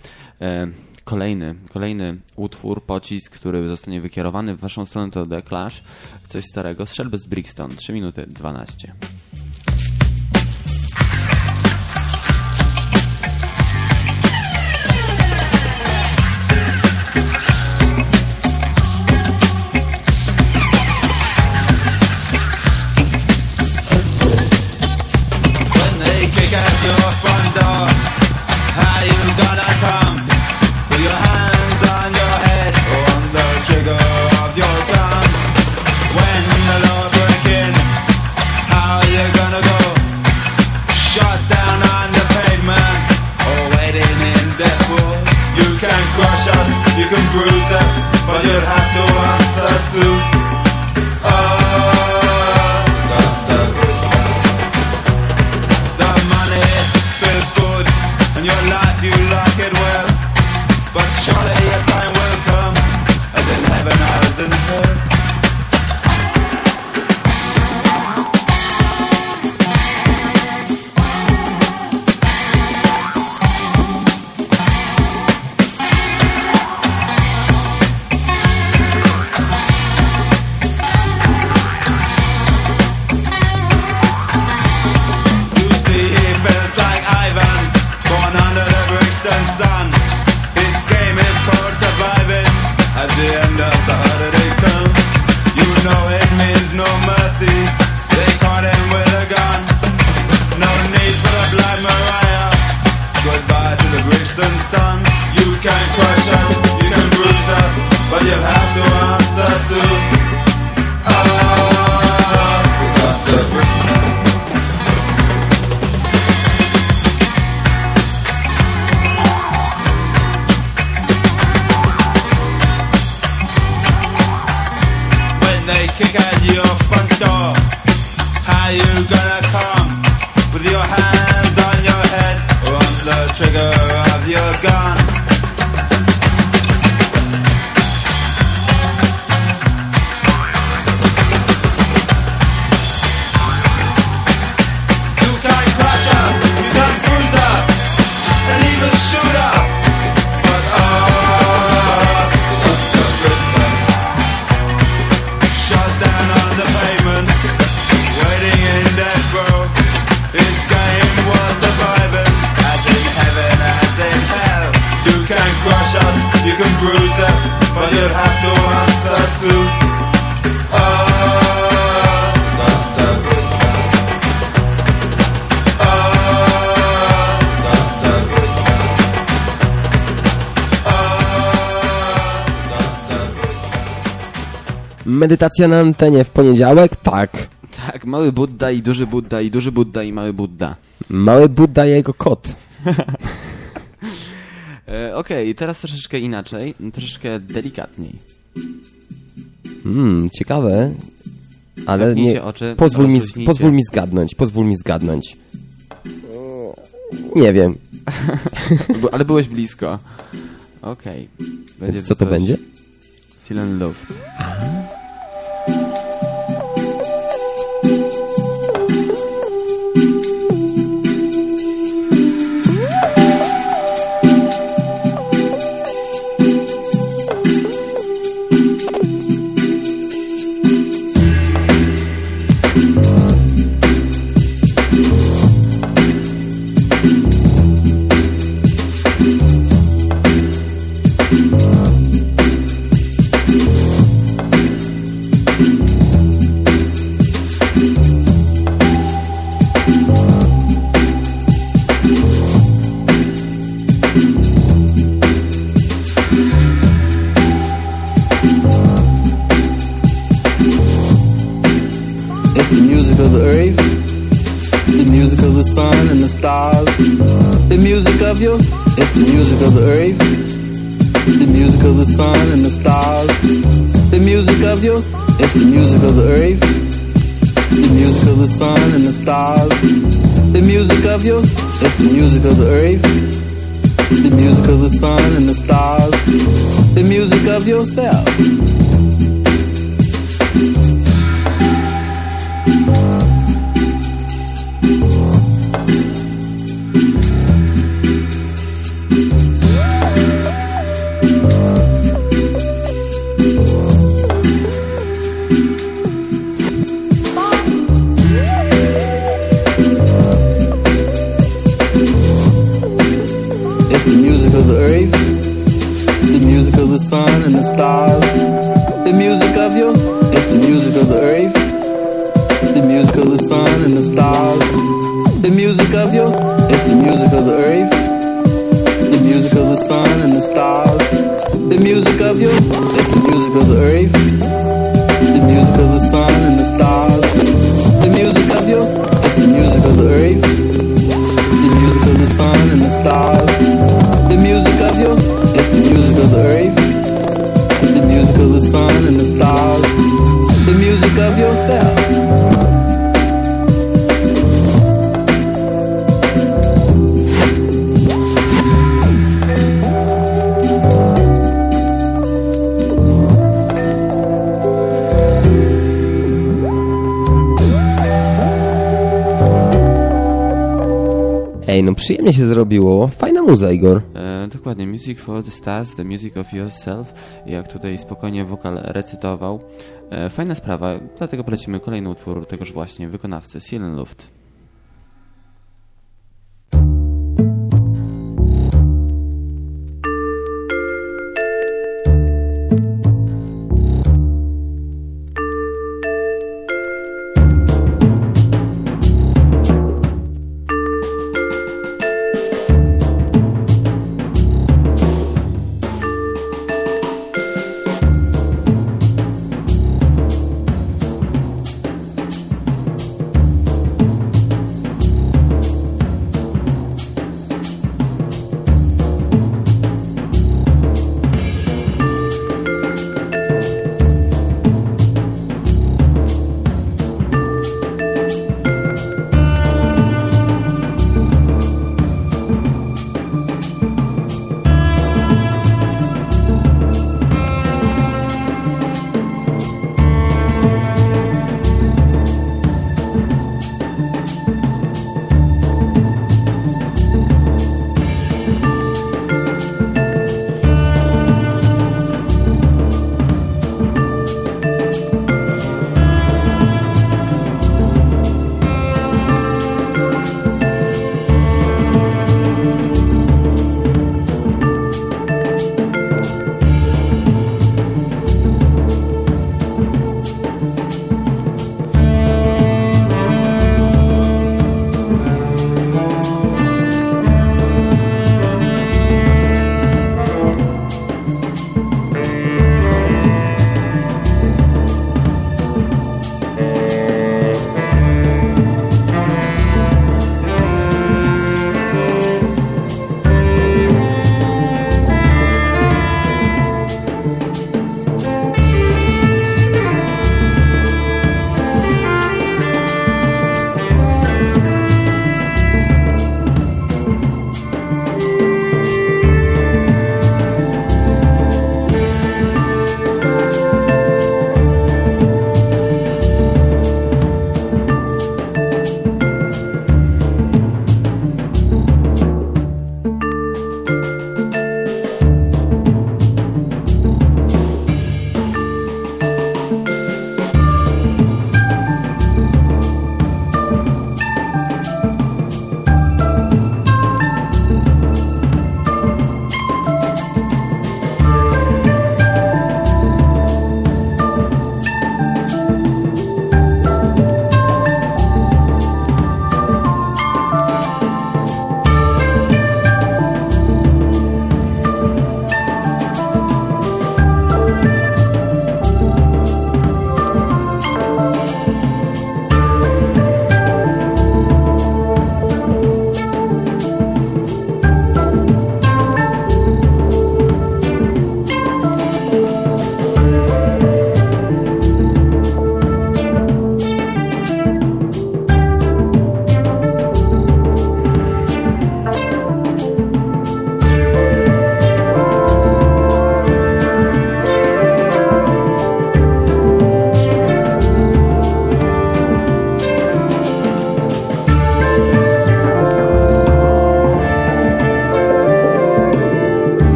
E, kolejny, kolejny utwór, pocisk, który zostanie wykierowany w waszą stronę to The Clash. Coś starego, strzelby z Brixton, 3 minuty 12. medytacja na antenie w poniedziałek? Tak. Tak, mały Budda i duży Budda i duży Budda i mały Budda. Mały Budda i jego kot. E, Okej, teraz troszeczkę inaczej, troszeczkę delikatniej. Hmm, ciekawe. Ale Zamknijcie nie. oczy, pozwól, mi, pozwól mi zgadnąć, pozwól mi zgadnąć. Nie wiem. Ale byłeś blisko. Okej. Będzie Co to coś- będzie? Silent Love. It's stars, the music of your. It's the music of the earth, the music of the sun and the stars, the music of your. It's the music of the earth, the music of the sun and the stars, the music of your. It's the music of the earth, the music of the sun and the stars, the music of yourself. Muza, Igor. E, dokładnie, Music for the Stars, The Music of Yourself, jak tutaj spokojnie wokal recytował. E, fajna sprawa, dlatego polecimy kolejny utwór tegoż właśnie wykonawcy, Silent Luft.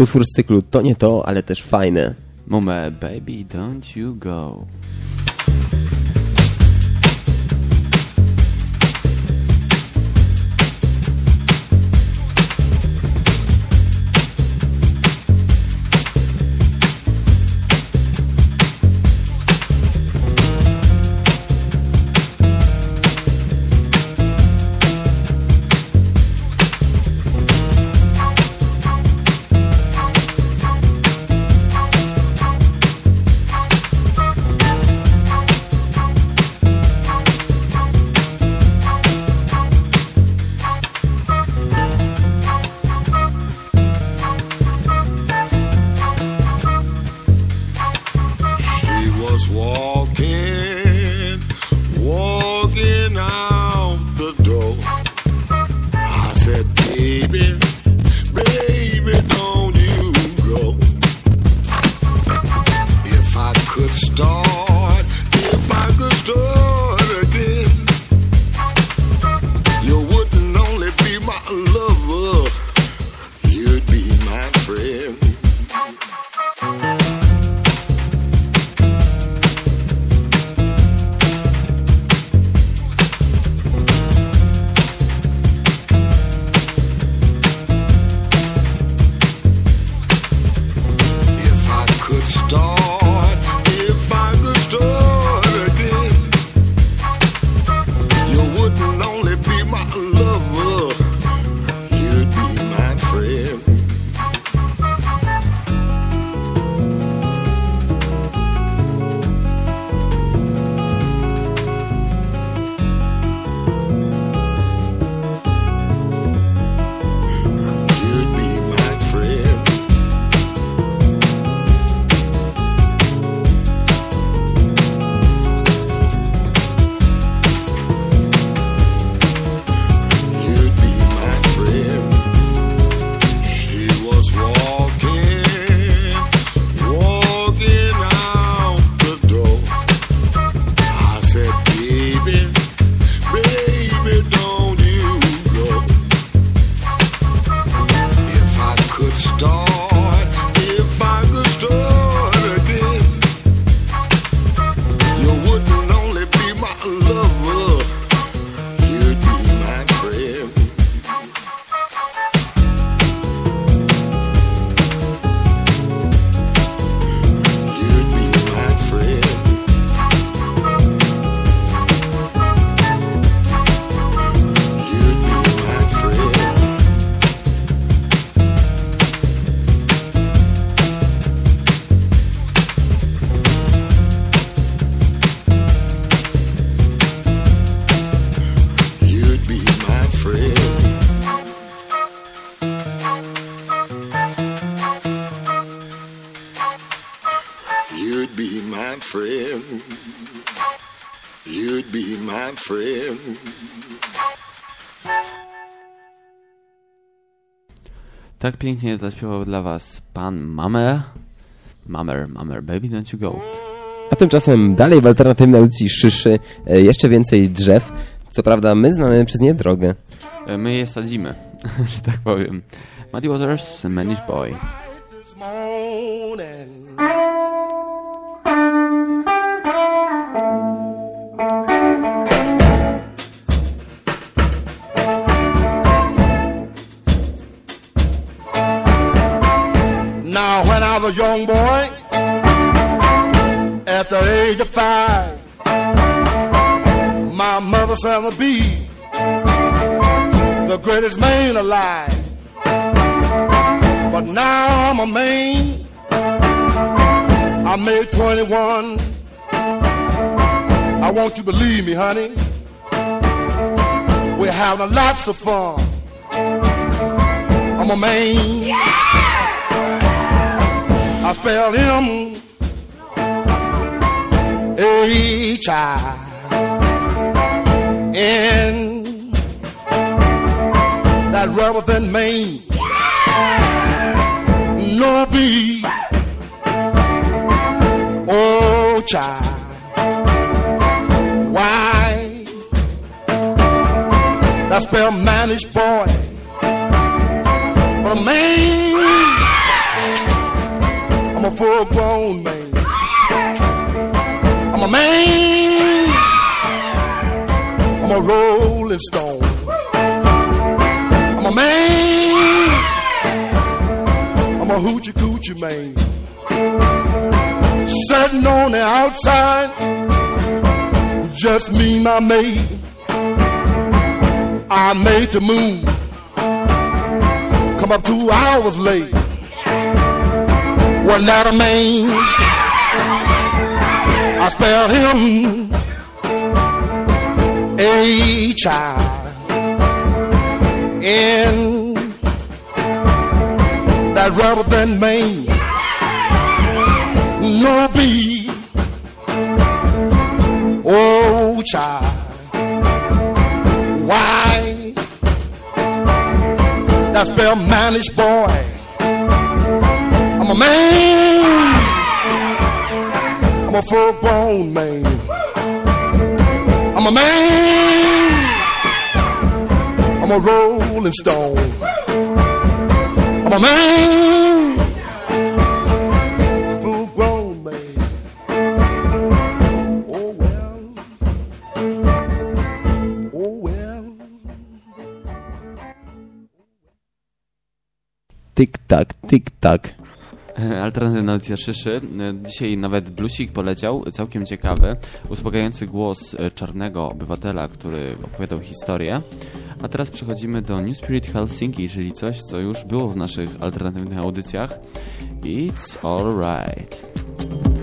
Utwór z cyklu To nie to, ale też fajne. Mumę, baby, don't you go. Baby, Tak pięknie zaśpiewał dla was pan Mamer. Mamer, Mamer, baby, don't you go. A tymczasem dalej w alternatywnej audycji Szyszy e, jeszcze więcej drzew. Co prawda my znamy przez nie drogę. E, My je sadzimy, że tak powiem. Muddy Waters, Manish Boy. this morning. A young boy, at the age of five, my mother said to be the greatest man alive. But now I'm a man. I made 21. I want you to believe me, honey. We're having lots of fun. I'm a man. I spell him H I N. That rather than Maine. No B. Oh. Why? That spell manish boy. But a man full grown man. I'm a man. I'm a rolling stone. I'm a man. I'm a hoochie coochie man. Sitting on the outside, just me, and my maid. I made the move. Come up two hours late. That a man? I spelled him H I N. That rubber band man. No B. Oh, child. Why? That spell manish boy. I'm a man. I'm a full grown man. I'm a man. I'm a rolling stone. I'm a man. Full grown man. Oh well. Oh well. Tik-tak, tik-tak. Alternatywna audycja Szyszy. Dzisiaj nawet blusik poleciał, całkiem ciekawy. Uspokajający głos e, czarnego obywatela, który opowiadał historię. A teraz przechodzimy do New Spirit Helsinki, czyli coś, co już było w naszych alternatywnych audycjach. It's alright.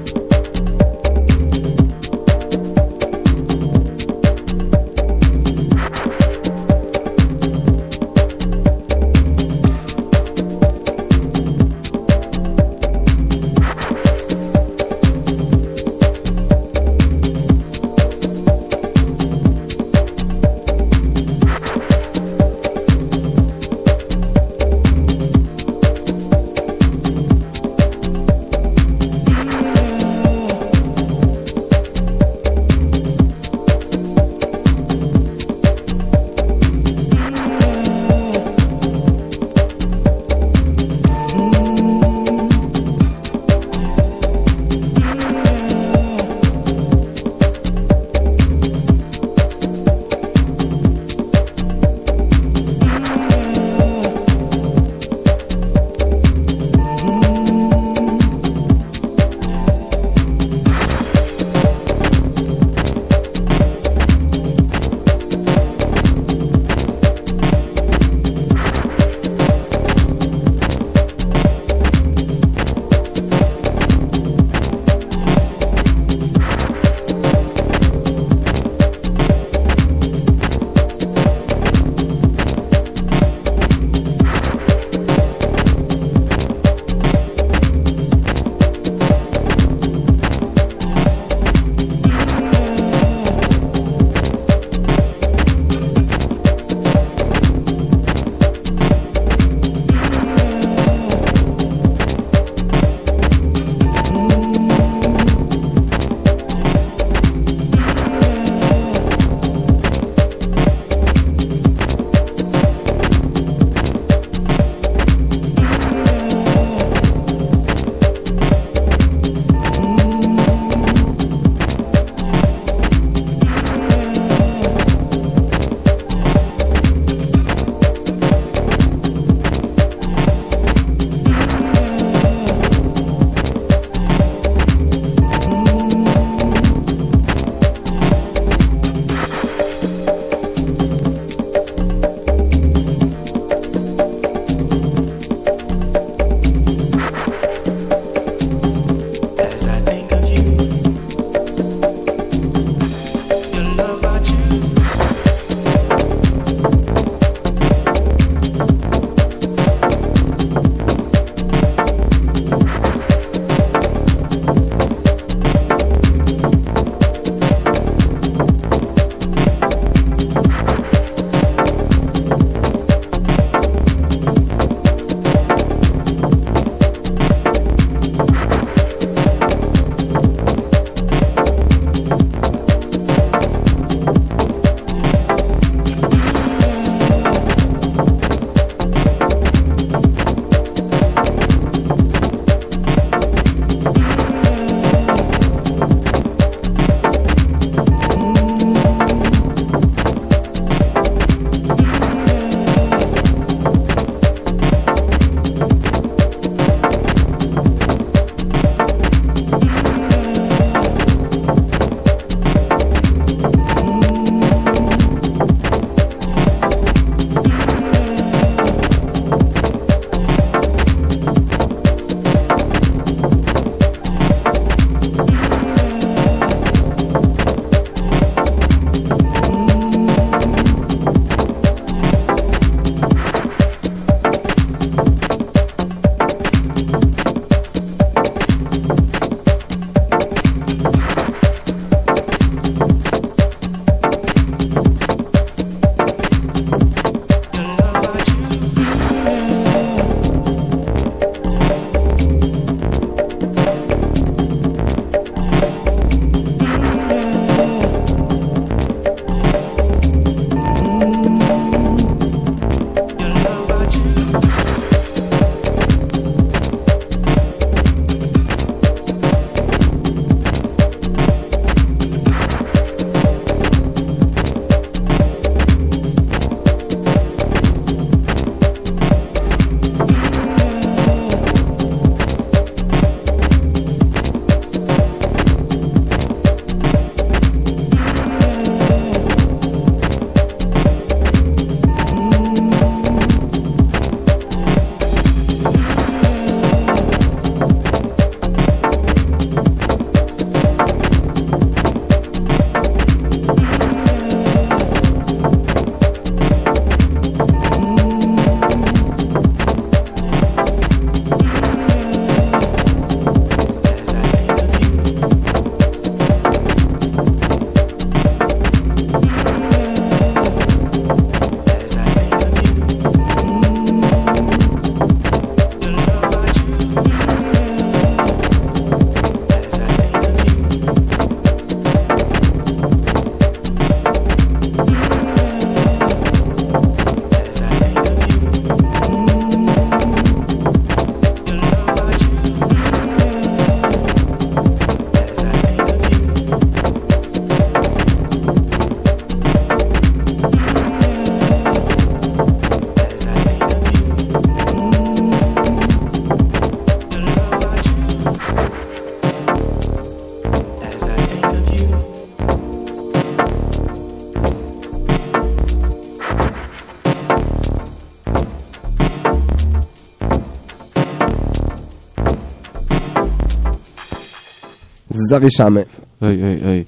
Zawieszamy. Ej, ej, ej.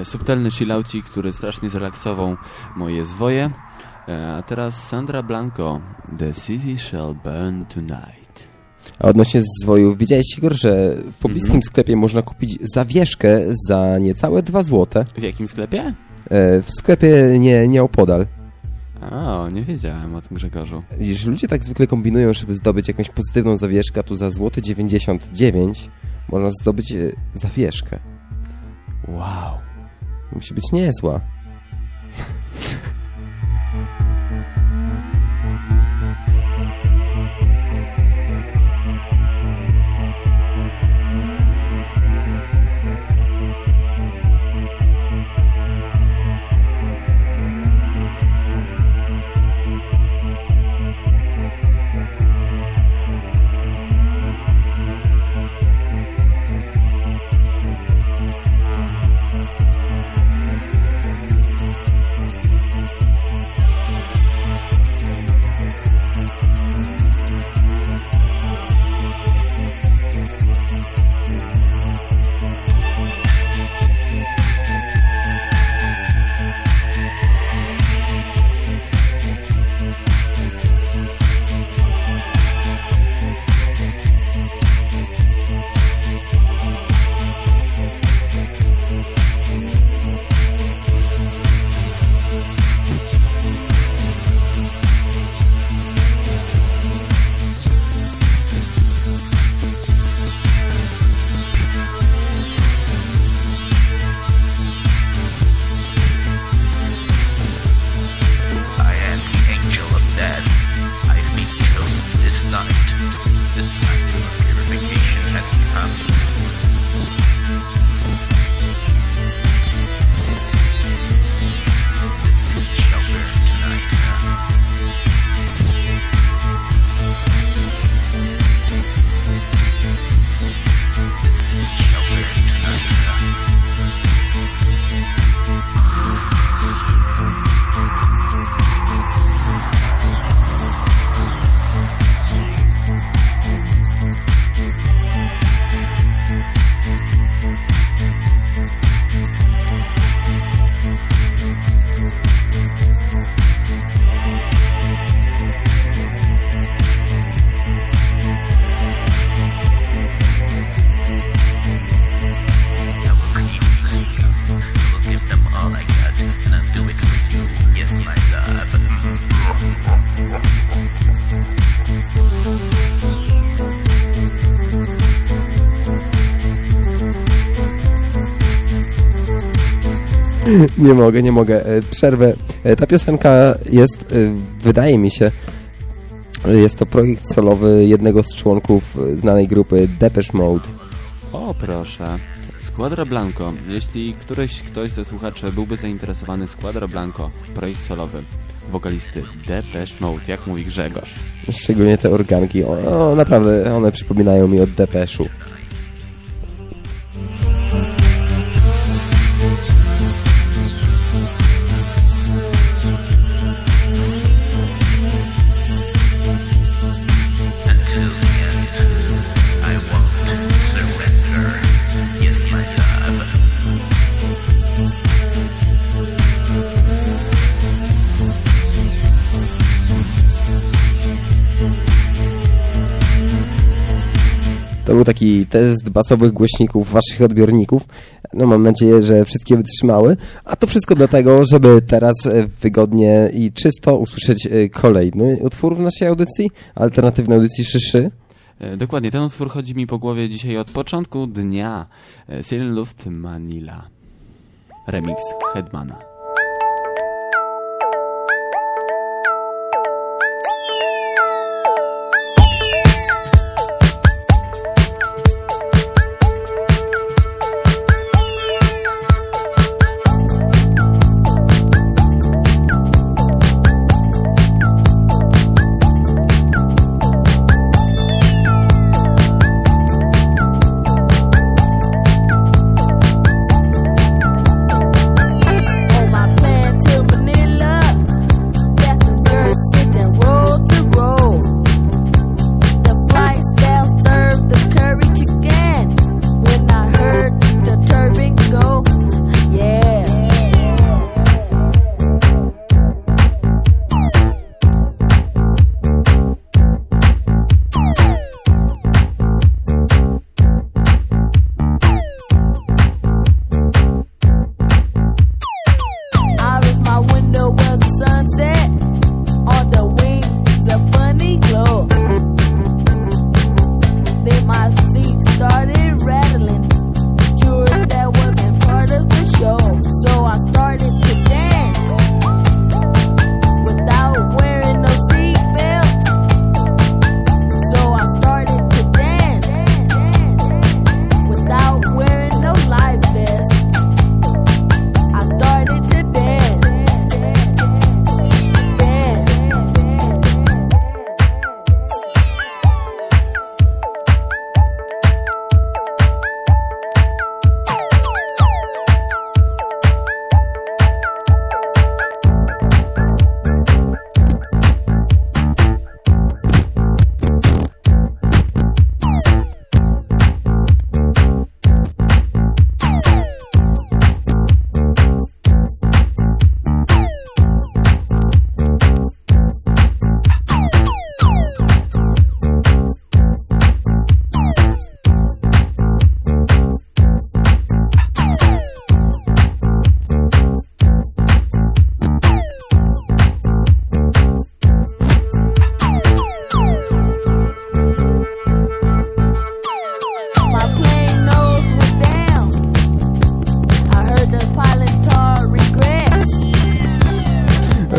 E, subtelny chillaucik, który strasznie zrelaksował moje zwoje. E, a teraz Sandra Blanco. The city shall burn tonight. A odnośnie zwojów, widziałeś Igor, że w pobliskim Mhm. sklepie można kupić zawieszkę za niecałe 2 złote. W jakim sklepie? E, w sklepie nie, nieopodal. O, nie wiedziałem o tym Grzegorzu. Widzisz, ludzie tak zwykle kombinują, żeby zdobyć jakąś pozytywną zawieszkę, tu za złoty 99 można zdobyć e, zawieszkę. Wow. Musi być niezła. Huh? Nie mogę, nie mogę. E, Przerwę. E, Ta piosenka jest, e, wydaje mi się, jest to projekt solowy jednego z członków znanej grupy Depeche Mode. O, proszę. Squadra Blanco. Jeśli któryś ktoś ze słuchaczy byłby zainteresowany Squadra Blanco, projekt solowy wokalisty Depeche Mode, jak mówi Grzegorz. Szczególnie te organki. O, o naprawdę, one przypominają mi od Depeszu. To był taki test basowych głośników waszych odbiorników. No mam nadzieję, że wszystkie wytrzymały. A to wszystko do tego, żeby teraz e, wygodnie i czysto usłyszeć e, kolejny utwór w naszej audycji, alternatywnej audycji Szyszy. E, Dokładnie, ten utwór chodzi mi po głowie dzisiaj od początku dnia. E, Seelenluft Manila. Remix Headmana.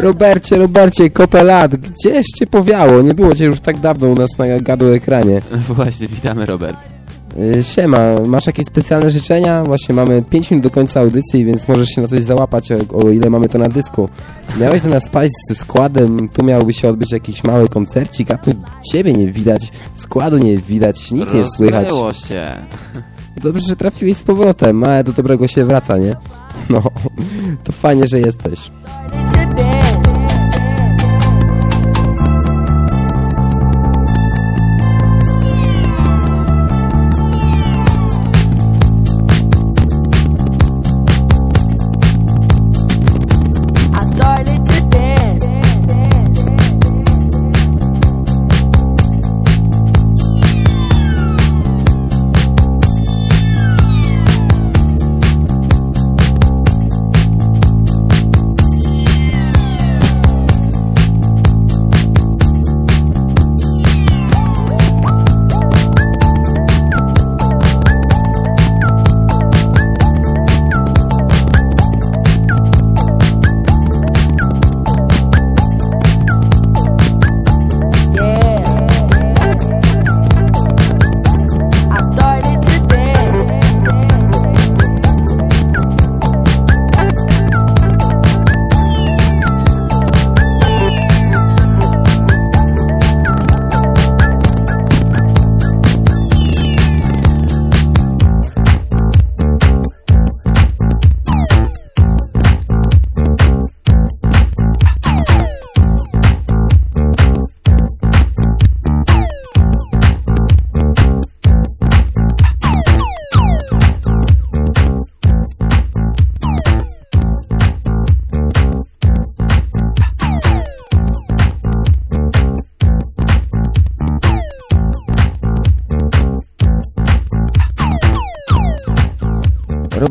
Robercie, Robercie, kopelat, gdzieś cię powiało? Nie było cię już tak dawno u nas na gadu ekranie. Właśnie, witamy Robert. Y, Siema, masz jakieś specjalne życzenia? Właśnie mamy 5 minut do końca audycji, więc możesz się na coś załapać, o, o ile mamy to na dysku. Miałeś do nas paść ze składem, tu miałby się odbyć jakiś mały koncercik, a tu ciebie nie widać, składu nie widać, nic nie słychać. Się. Dobrze, że trafiłeś z powrotem, ale do dobrego się wraca, nie? No, to fajnie, że jesteś.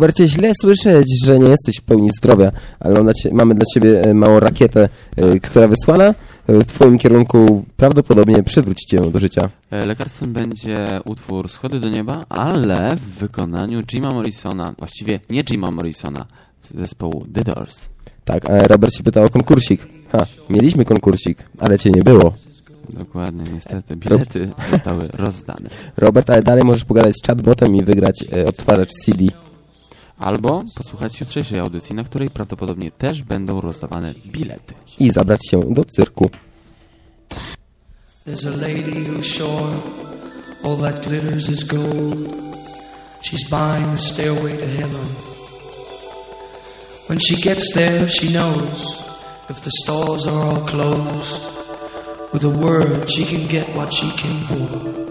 Robercie, źle słyszeć, że nie jesteś w pełni zdrowia, ale mam dla cie, mamy dla ciebie e, małą rakietę, e, która wysłana e, w twoim kierunku prawdopodobnie przywróci cię do życia. Lekarstwem będzie utwór Schody do nieba, ale w wykonaniu Jima Morrisona, właściwie nie Jima Morrisona, z zespołu The Doors. Tak, a Robert się pytał o konkursik. Ha, mieliśmy konkursik, ale cię nie było. Dokładnie, niestety. Bilety zostały rozdane. Robert, ale dalej możesz pogadać z chatbotem i wygrać e, odtwarzacz CD. Albo posłuchać jutrzejszej audycji, na której prawdopodobnie też będą rozdawane bilety. I zabrać się do cyrku. There's a lady who's sure all that glitters is gold. She's buying the stairway to heaven. When she gets there, she knows if the stores are all closed, with a word she can get what she came for.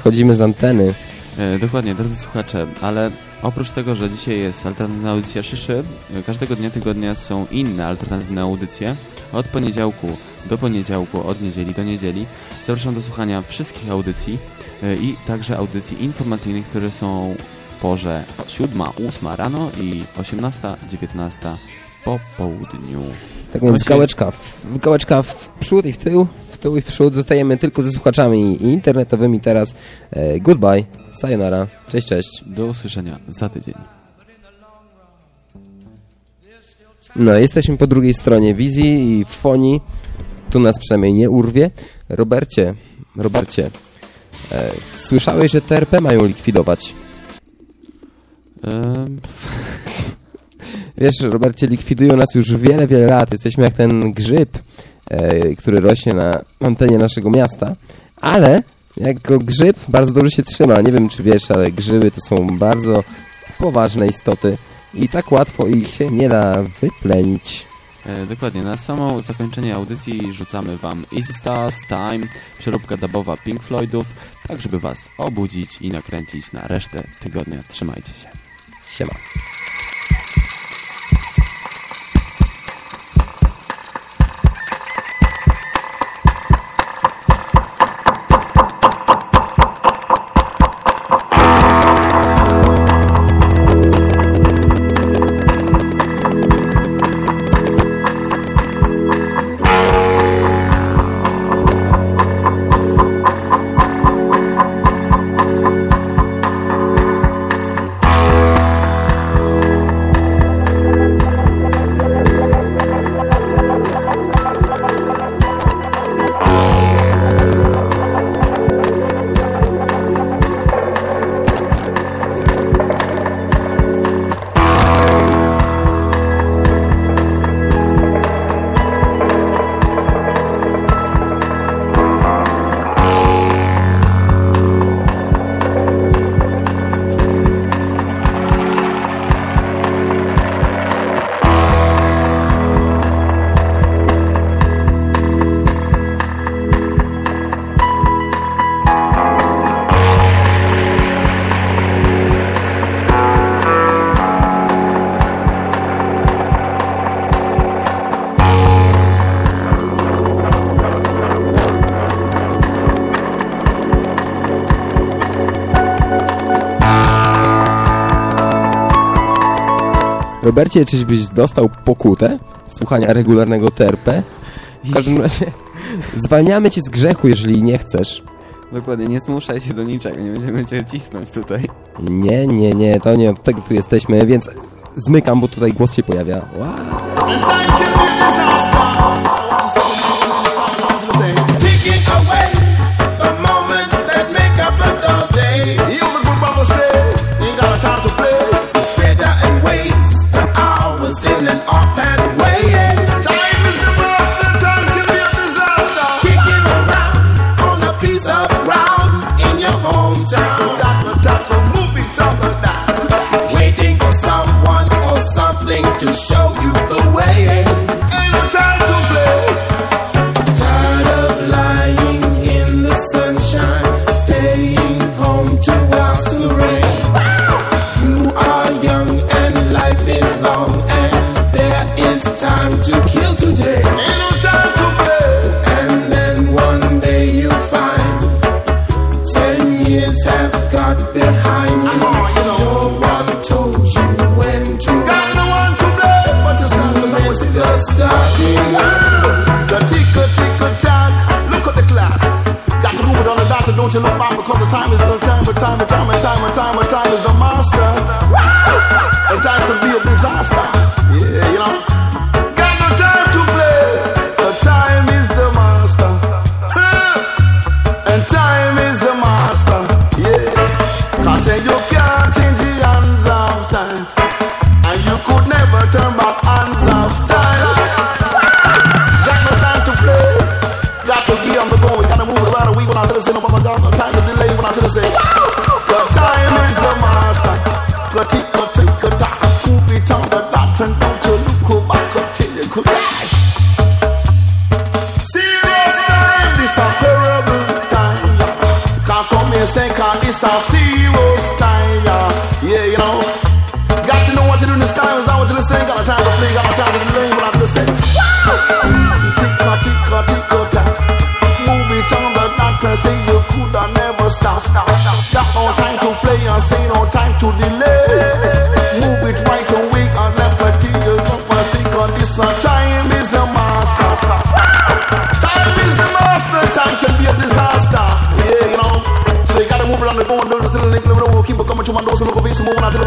Schodzimy z anteny. E, dokładnie, drodzy słuchacze, ale Oprócz tego, że dzisiaj jest alternatywna audycja Szyszy, e, każdego dnia tygodnia są inne alternatywne audycje. Od poniedziałku do poniedziałku, od niedzieli do niedzieli. Zapraszam do słuchania wszystkich audycji e, i także audycji informacyjnych, które są w porze 7, 8 rano i 18, 19 po południu. Tak więc gałeczka, w, gałeczka w przód i w tył, w tył i w przód. Zostajemy tylko ze słuchaczami internetowymi teraz. E, goodbye, sayonara, cześć, cześć. Do usłyszenia za tydzień. No, jesteśmy po drugiej stronie wizji i fonii. Tu nas przynajmniej nie urwie. Robercie, Robercie, e, słyszałeś, że TRP mają likwidować? Ehm, Wiesz, Robercie, likwidują nas już wiele, wiele lat. Jesteśmy jak ten grzyb, e, który rośnie na antenie naszego miasta, ale jako grzyb bardzo dobrze się trzyma. Nie wiem, czy wiesz, ale grzyby to są bardzo poważne istoty i tak łatwo ich się nie da wyplenić. E, dokładnie, na samo zakończenie audycji rzucamy wam Easy Stars, Time, przeróbka dubowa Pink Floydów, tak żeby was obudzić i nakręcić na resztę tygodnia. Trzymajcie się. Siema. Robercie, czyżbyś dostał pokutę słuchania regularnego TRP? W każdym razie zwalniamy cię z grzechu, jeżeli nie chcesz. Dokładnie, nie zmuszaj się do niczego, nie będziemy cię cisnąć tutaj. Nie, nie, nie, to nie od tego tu jesteśmy, więc zmykam, bo tutaj głos się pojawia. Wow. It's a serious time, yeah. Yeah, you know. Got to know what you do in this time. It's not what you listen. Got no time to play. Got no time to delay. But I listen. Tick-a, tick-a, tick-a. Move it on the doctor. Say you could never stop, stop, stop. Got no time to play I say no time to delay. Sumo na tele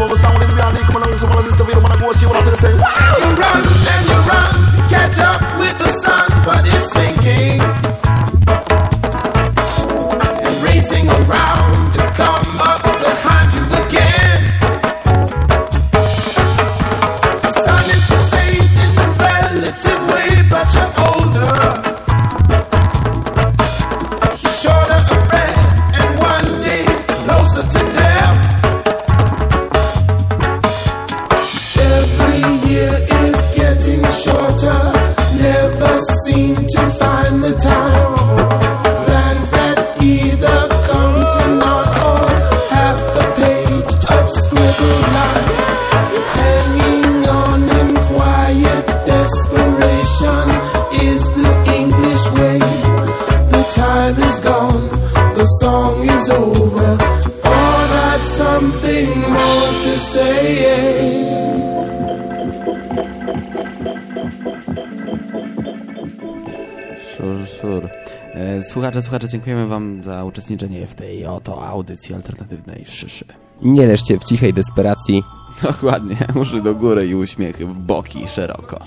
Słuchacze, słuchacze, dziękujemy Wam za uczestniczenie w tej oto audycji alternatywnej szyszy. Nie leżcie w cichej desperacji. Dokładnie, muszę do góry i uśmiechy w boki szeroko.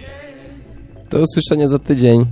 Do usłyszenia za tydzień.